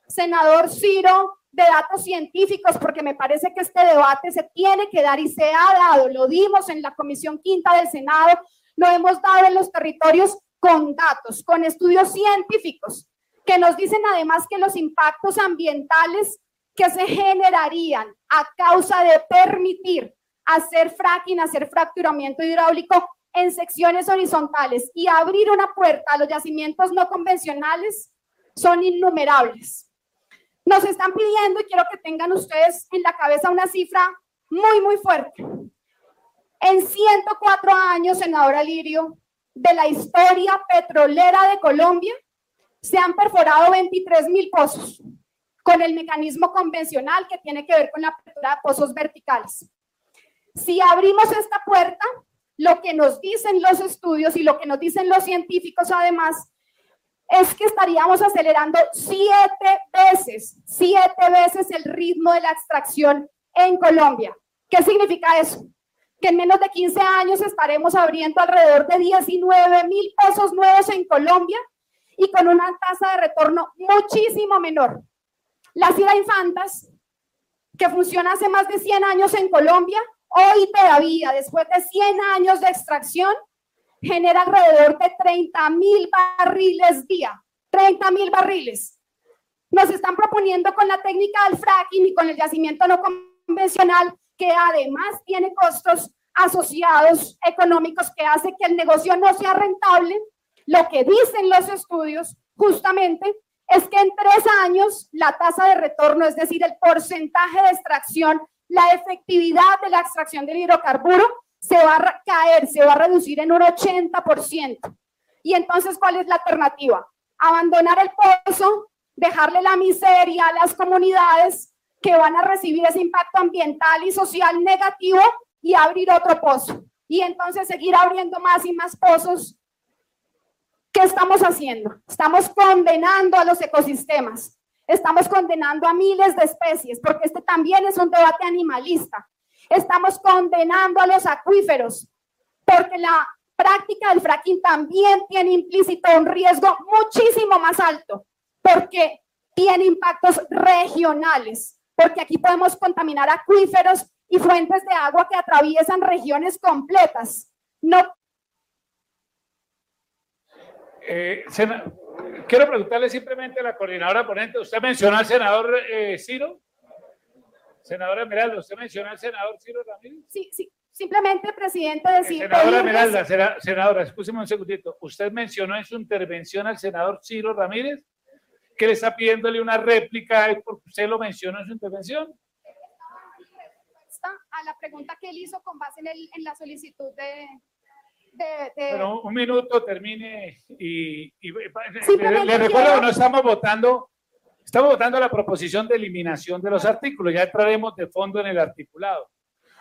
senador Ciro, de datos científicos, porque me parece que este debate se tiene que dar y se ha dado, lo dimos en la Comisión Quinta del Senado, lo hemos dado en los territorios con datos, con estudios científicos, que nos dicen además que los impactos ambientales que se generarían a causa de permitir hacer fracking, hacer fracturamiento hidráulico, en secciones horizontales y abrir una puerta a los yacimientos no convencionales son innumerables. Nos están pidiendo, y quiero que tengan ustedes en la cabeza una cifra muy, muy fuerte. En 104 años, senadora Lirio, de la historia petrolera de Colombia, se han perforado 23 mil pozos con el mecanismo convencional que tiene que ver con la apertura de pozos verticales. Si abrimos esta puerta, lo que nos dicen los estudios y lo que nos dicen los científicos además es que estaríamos acelerando siete veces, siete veces el ritmo de la extracción en Colombia. ¿Qué significa eso? Que en menos de 15 años estaremos abriendo alrededor de 19 mil pozos nuevos en Colombia y con una tasa de retorno muchísimo menor. La Ciudad Infantas, que funciona hace más de 100 años en Colombia, Hoy todavía, después de 100 años de extracción, genera alrededor de 30 mil barriles día. 30 mil barriles. Nos están proponiendo con la técnica del fracking y con el yacimiento no convencional, que además tiene costos asociados económicos que hace que el negocio no sea rentable. Lo que dicen los estudios justamente es que en tres años la tasa de retorno, es decir, el porcentaje de extracción la efectividad de la extracción del hidrocarburo se va a caer, se va a reducir en un 80%. Y entonces, ¿cuál es la alternativa? Abandonar el pozo, dejarle la miseria a las comunidades que van a recibir ese impacto ambiental y social negativo y abrir otro pozo. Y entonces seguir abriendo más y más pozos. ¿Qué estamos haciendo? Estamos condenando a los ecosistemas. Estamos condenando a miles de especies, porque este también es un debate animalista. Estamos condenando a los acuíferos, porque la práctica del fracking también tiene implícito un riesgo muchísimo más alto, porque tiene impactos regionales, porque aquí podemos contaminar acuíferos y fuentes de agua que atraviesan regiones completas. No. Eh, quiero preguntarle simplemente a la coordinadora ponente, usted mencionó al senador eh, Ciro. Senadora Esmeralda, ¿usted mencionó al senador Ciro Ramírez? Sí, sí. Simplemente, presidente, decir... Senadora Esmeralda, senadora, escúcheme un segundito. ¿Usted mencionó en su intervención al senador Ciro Ramírez? que le está pidiéndole una réplica porque usted lo mencionó en su intervención. A la pregunta que él hizo con base en, el, en la solicitud de, Bueno, un minuto termine y, le, recuerdo que no estamos votando, estamos votando la proposición de eliminación de los artículos, ya entraremos de fondo en el articulado.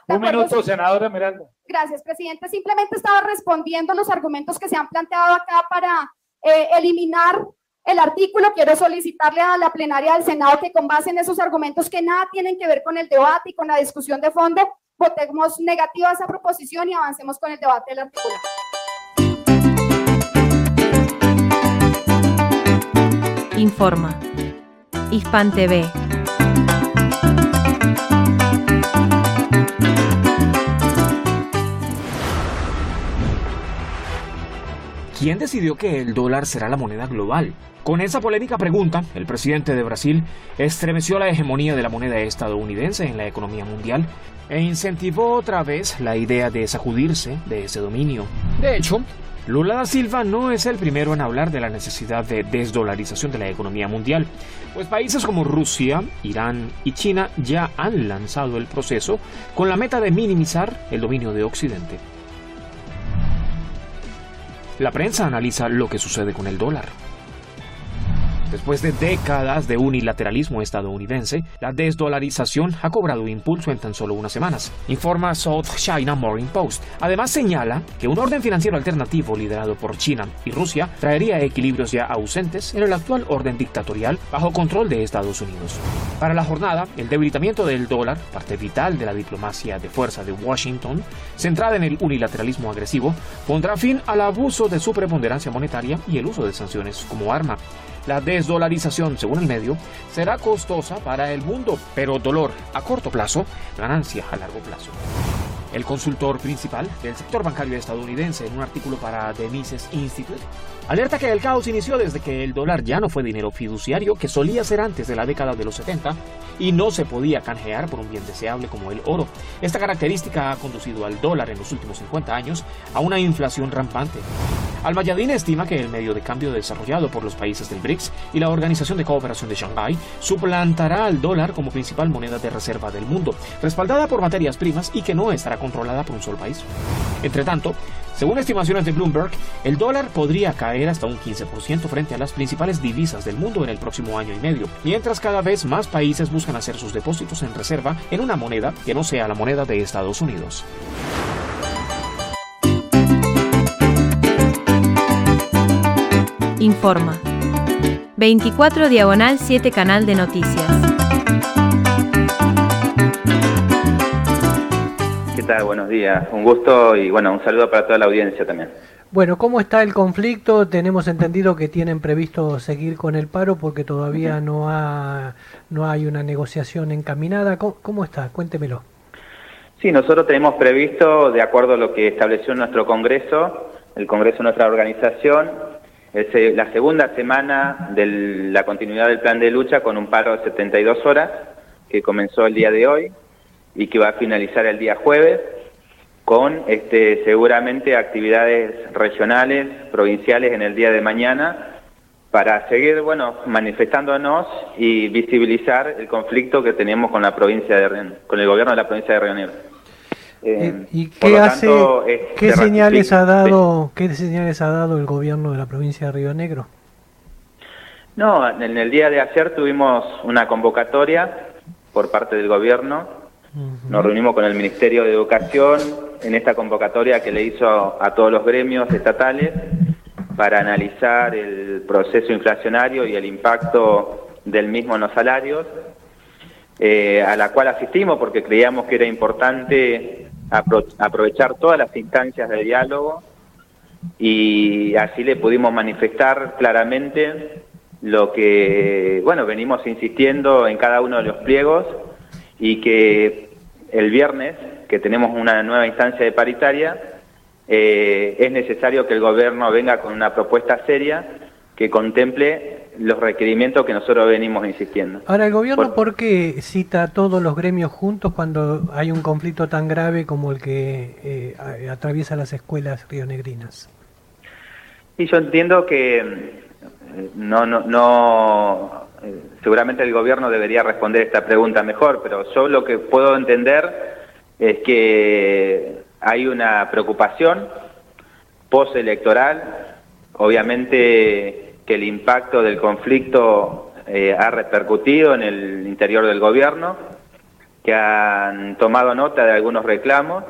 Un minuto, senadora Miranda. Gracias, presidente. Simplemente estaba respondiendo los argumentos que se han planteado acá para eh, eliminar el artículo. Quiero solicitarle a la plenaria del Senado que con base en esos argumentos que nada tienen que ver con el debate y con la discusión de fondo, votemos negativa a esa proposición y avancemos con el debate del artículo. Informa. Hispan TV. ¿Quién decidió que el dólar será la moneda global? Con esa polémica pregunta, el presidente de Brasil estremeció la hegemonía de la moneda estadounidense en la economía mundial e incentivó otra vez la idea de sacudirse de ese dominio. De hecho, Lula da Silva no es el primero en hablar de la necesidad de desdolarización de la economía mundial, pues países como Rusia, Irán y China ya han lanzado el proceso con la meta de minimizar el dominio de Occidente. La prensa analiza lo que sucede con el dólar. Después de décadas de unilateralismo estadounidense, la desdolarización ha cobrado impulso en tan solo unas semanas, informa South China Morning Post. Además señala que un orden financiero alternativo liderado por China y Rusia traería equilibrios ya ausentes en el actual orden dictatorial bajo control de Estados Unidos. Para la jornada, el debilitamiento del dólar, parte vital de la diplomacia de fuerza de Washington, centrada en el unilateralismo agresivo, pondrá fin al abuso de su preponderancia monetaria y el uso de sanciones como arma. La desdolarización, según el medio, será costosa para el mundo, pero dolor a corto plazo, ganancia a largo plazo. El consultor principal del sector bancario estadounidense en un artículo para The Mises Institute Alerta que el caos inició desde que el dólar ya no fue dinero fiduciario que solía ser antes de la década de los 70 y no se podía canjear por un bien deseable como el oro. Esta característica ha conducido al dólar en los últimos 50 años a una inflación rampante. Al-Mayadin estima que el medio de cambio desarrollado por los países del BRICS y la Organización de Cooperación de Shanghái suplantará al dólar como principal moneda de reserva del mundo, respaldada por materias primas y que no estará controlada por un solo país. Entre tanto, según estimaciones de Bloomberg, el dólar podría caer hasta un 15% frente a las principales divisas del mundo en el próximo año y medio, mientras cada vez más países buscan hacer sus depósitos en reserva en una moneda que no sea la moneda de Estados Unidos. Informa. 24 Diagonal 7 Canal de Noticias. Buenos días. Un gusto y bueno, un saludo para toda la audiencia también. Bueno, ¿cómo está el conflicto? Tenemos entendido que tienen previsto seguir con el paro porque todavía no, ha, no hay una negociación encaminada. ¿Cómo, está? Cuéntemelo. Sí, nosotros tenemos previsto, de acuerdo a lo que estableció nuestro Congreso, el Congreso de nuestra organización, es la segunda semana de la continuidad del plan de lucha con un paro de 72 horas que comenzó el día de hoy y que va a finalizar el día jueves con este, seguramente actividades regionales, provinciales en el día de mañana para seguir bueno manifestándonos y visibilizar el conflicto que tenemos con la provincia de con el gobierno de la provincia de Río Negro. Eh, ¿Y qué hace qué señales ha dado qué señales ha dado el gobierno de la provincia de Río Negro? No, en el día de ayer tuvimos una convocatoria por parte del gobierno. Nos reunimos con el Ministerio de Educación en esta convocatoria que le hizo a todos los gremios estatales para analizar el proceso inflacionario y el impacto del mismo en los salarios, eh, a la cual asistimos porque creíamos que era importante aprovechar todas las instancias de diálogo y así le pudimos manifestar claramente lo que, bueno, venimos insistiendo en cada uno de los pliegos y que el viernes, que tenemos una nueva instancia de paritaria, eh, es necesario que el gobierno venga con una propuesta seria que contemple los requerimientos que nosotros venimos insistiendo. Ahora, ¿el gobierno por, qué cita a todos los gremios juntos cuando hay un conflicto tan grave como el que eh, atraviesa las escuelas rionegrinas? Y yo entiendo que eh, no, no, no seguramente el gobierno debería responder esta pregunta mejor, pero yo lo que puedo entender es que hay una preocupación postelectoral, obviamente que el impacto del conflicto eh, ha repercutido en el interior del gobierno, que han tomado nota de algunos reclamos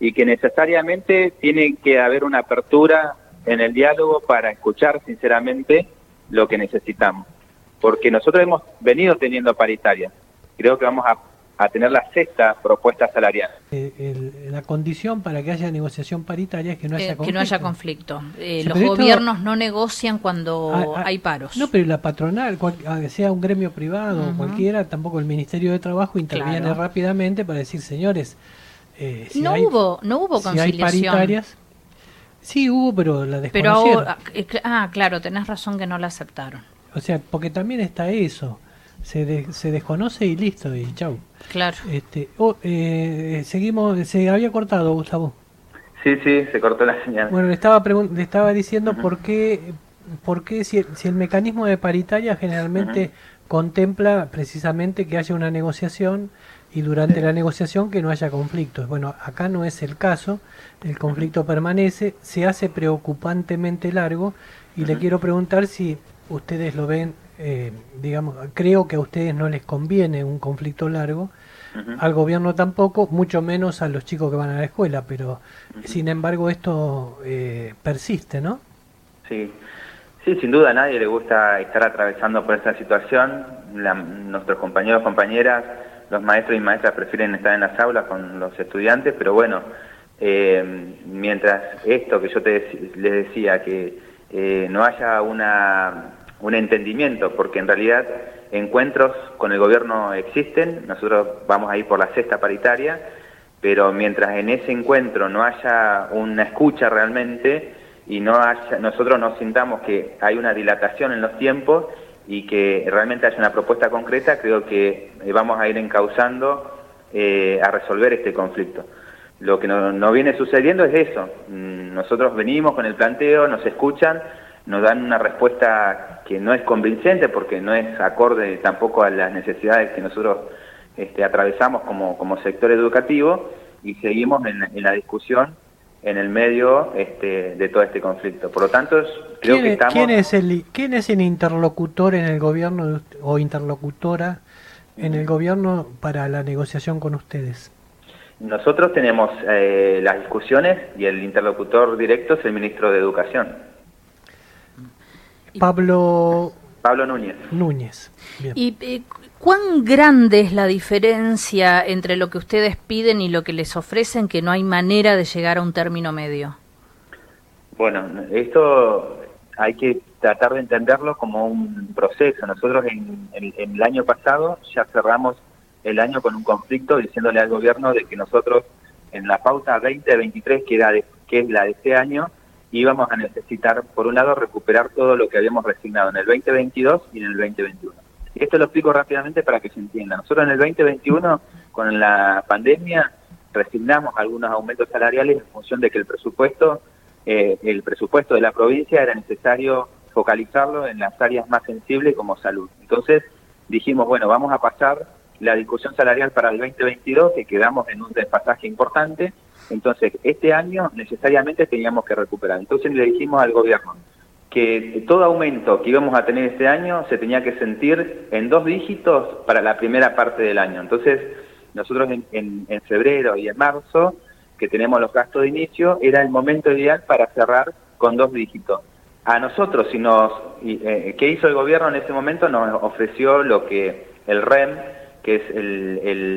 y que necesariamente tiene que haber una apertura en el diálogo para escuchar sinceramente lo que necesitamos. Porque nosotros hemos venido teniendo paritaria. Creo que vamos a a tener la sexta propuesta salarial. Eh, la condición para que haya negociación paritaria es que no haya conflicto. Que no haya conflicto. Eh, los gobiernos no negocian cuando ah, ah, hay paros. No, pero la patronal, ah, sea un gremio privado o cualquiera, tampoco el Ministerio de Trabajo interviene rápidamente para decir, señores, eh, no hubo no hubo conciliación. Si hay paritarias, sí hubo, pero la desconocieron. Pero ah, claro, tenés razón que no la aceptaron. O sea, porque también está eso se, se desconoce y listo, y chau. Claro. Este, oh, eh, seguimos, se había cortado, Gustavo. Sí, sí, se cortó la señal. Bueno, le estaba, le estaba diciendo por qué, por qué si, el, mecanismo de paritaria generalmente contempla precisamente que haya una negociación y durante la negociación que no haya conflictos. Bueno, acá no es el caso, el conflicto permanece, se hace preocupantemente largo y le quiero preguntar si ustedes lo ven eh, digamos, creo que a ustedes no les conviene un conflicto largo, al gobierno tampoco, mucho menos a los chicos que van a la escuela, pero sin embargo esto eh, persiste, ¿no? Sí. Sí, sin duda a nadie le gusta estar atravesando por esta situación. nuestros compañeros, compañeras, los maestros y maestras prefieren estar en las aulas con los estudiantes, pero bueno, eh, mientras esto que yo te les decía, que eh, no haya una un entendimiento, porque en realidad encuentros con el gobierno existen, nosotros vamos a ir por la sexta paritaria, pero mientras en ese encuentro no haya una escucha realmente y no haya, nosotros nos sintamos que hay una dilatación en los tiempos y que realmente haya una propuesta concreta, creo que eh, vamos a ir encauzando eh, a resolver este conflicto. Lo que no, no viene sucediendo es eso. Mm, nosotros venimos con el planteo, nos escuchan, nos dan una respuesta que no es convincente porque no es acorde tampoco a las necesidades que nosotros este, atravesamos como, como sector educativo y seguimos en, la discusión en el medio este, de todo este conflicto. Por lo tanto, creo que estamos... ¿quién es, el, ¿Quién es el interlocutor en el gobierno o interlocutora en el gobierno para la negociación con ustedes? Nosotros tenemos eh, las discusiones y el interlocutor directo es el ministro de Educación. Pablo... Pablo Núñez. Núñez. ¿Y eh, cuán grande es la diferencia entre lo que ustedes piden y lo que les ofrecen que no hay manera de llegar a un término medio? Bueno, esto hay que tratar de entenderlo como un proceso. Nosotros en, el año pasado ya cerramos el año con un conflicto diciéndole al gobierno de que nosotros en la pauta 2023, que, era que es la de este año, íbamos a necesitar, por un lado, recuperar todo lo que habíamos resignado en el 2022 y en el 2021. Y esto lo explico rápidamente para que se entienda. Nosotros en el 2021, con la pandemia, resignamos algunos aumentos salariales en función de que el presupuesto, eh, el presupuesto de la provincia era necesario focalizarlo en las áreas más sensibles como salud. Entonces dijimos, bueno, vamos a pasar la discusión salarial para el 2022, que quedamos en un despasaje importante, entonces, este año necesariamente teníamos que recuperar. Entonces le dijimos al gobierno que todo aumento que íbamos a tener este año se tenía que sentir en dos dígitos para la primera parte del año. Entonces, nosotros en, febrero y en marzo, que tenemos los gastos de inicio, era el momento ideal para cerrar con dos dígitos. A nosotros, si nos, eh, ¿qué hizo el gobierno en ese momento? Nos ofreció lo que el REM, que es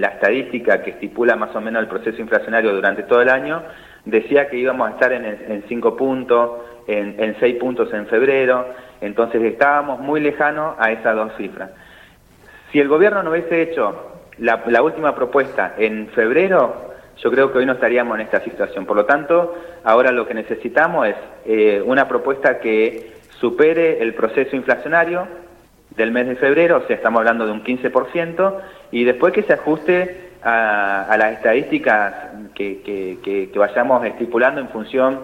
la estadística que estipula más o menos el proceso inflacionario durante todo el año, decía que íbamos a estar en, cinco puntos, en, seis puntos en febrero, entonces estábamos muy lejanos a esas dos cifras. Si el gobierno no hubiese hecho la, última propuesta en febrero, yo creo que hoy no estaríamos en esta situación. Por lo tanto, ahora lo que necesitamos es eh, una propuesta que supere el proceso inflacionario del mes de febrero, o sea, estamos hablando de un 15%, y después que se ajuste a, las estadísticas que, vayamos estipulando en función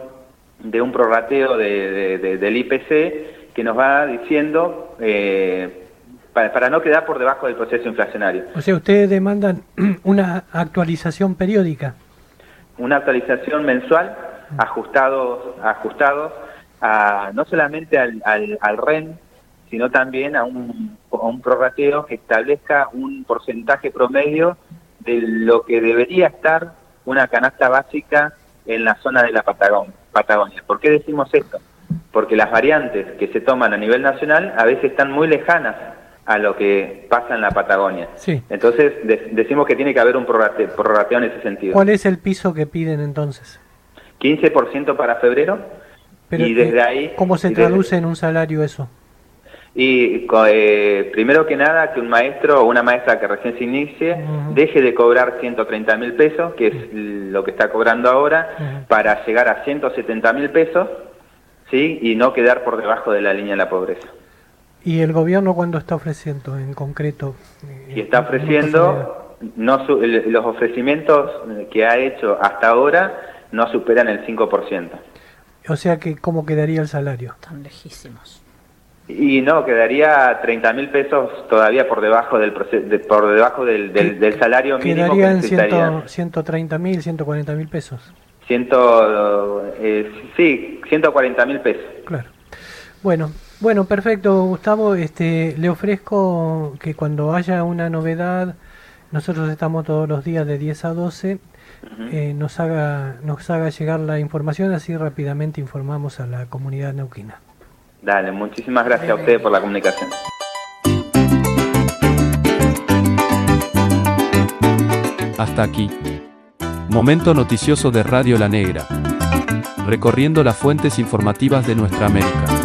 de un prorrateo del IPC que nos va diciendo eh, para, no quedar por debajo del proceso inflacionario. O sea, ustedes demandan [CLEARS THROAT] una actualización periódica. Una actualización mensual, ajustados, ajustados a, no solamente al, al, REN, sino también a un, a un prorrateo que establezca un porcentaje promedio de lo que debería estar una canasta básica en la zona de la Patagonia. ¿Por qué decimos esto? Porque las variantes que se toman a nivel nacional a veces están muy lejanas a lo que pasa en la Patagonia. Sí. Entonces decimos que tiene que haber un prorrateo, en ese sentido. ¿Cuál es el piso que piden entonces? 15% para febrero. y desde ahí... ¿Cómo se traduce en un salario eso? Y eh, primero que nada, que un maestro o una maestra que recién se inicie deje de cobrar 130 mil pesos, que es lo que está cobrando ahora, para llegar a 170 mil pesos, ¿sí? Y no quedar por debajo de la línea de la pobreza. ¿Y el gobierno cuándo está ofreciendo en concreto? Y está ofreciendo, no los ofrecimientos que ha hecho hasta ahora no superan el 5%. O sea que, ¿cómo quedaría el salario? Tan lejísimos. Y no, quedaría 30 mil pesos todavía por debajo del por debajo del, del, salario mínimo. Quedarían 130 mil, 140 mil pesos. Ciento, eh, sí, 140 mil pesos. Claro. Bueno, bueno, perfecto, Gustavo. Este, le ofrezco que cuando haya una novedad, nosotros estamos todos los días de 10 a 12, eh, nos haga nos haga llegar la información, así rápidamente informamos a la comunidad neuquina. Dale, muchísimas gracias a ustedes por la comunicación. Hasta aquí. Momento noticioso de Radio La Negra. Recorriendo las fuentes informativas de nuestra América.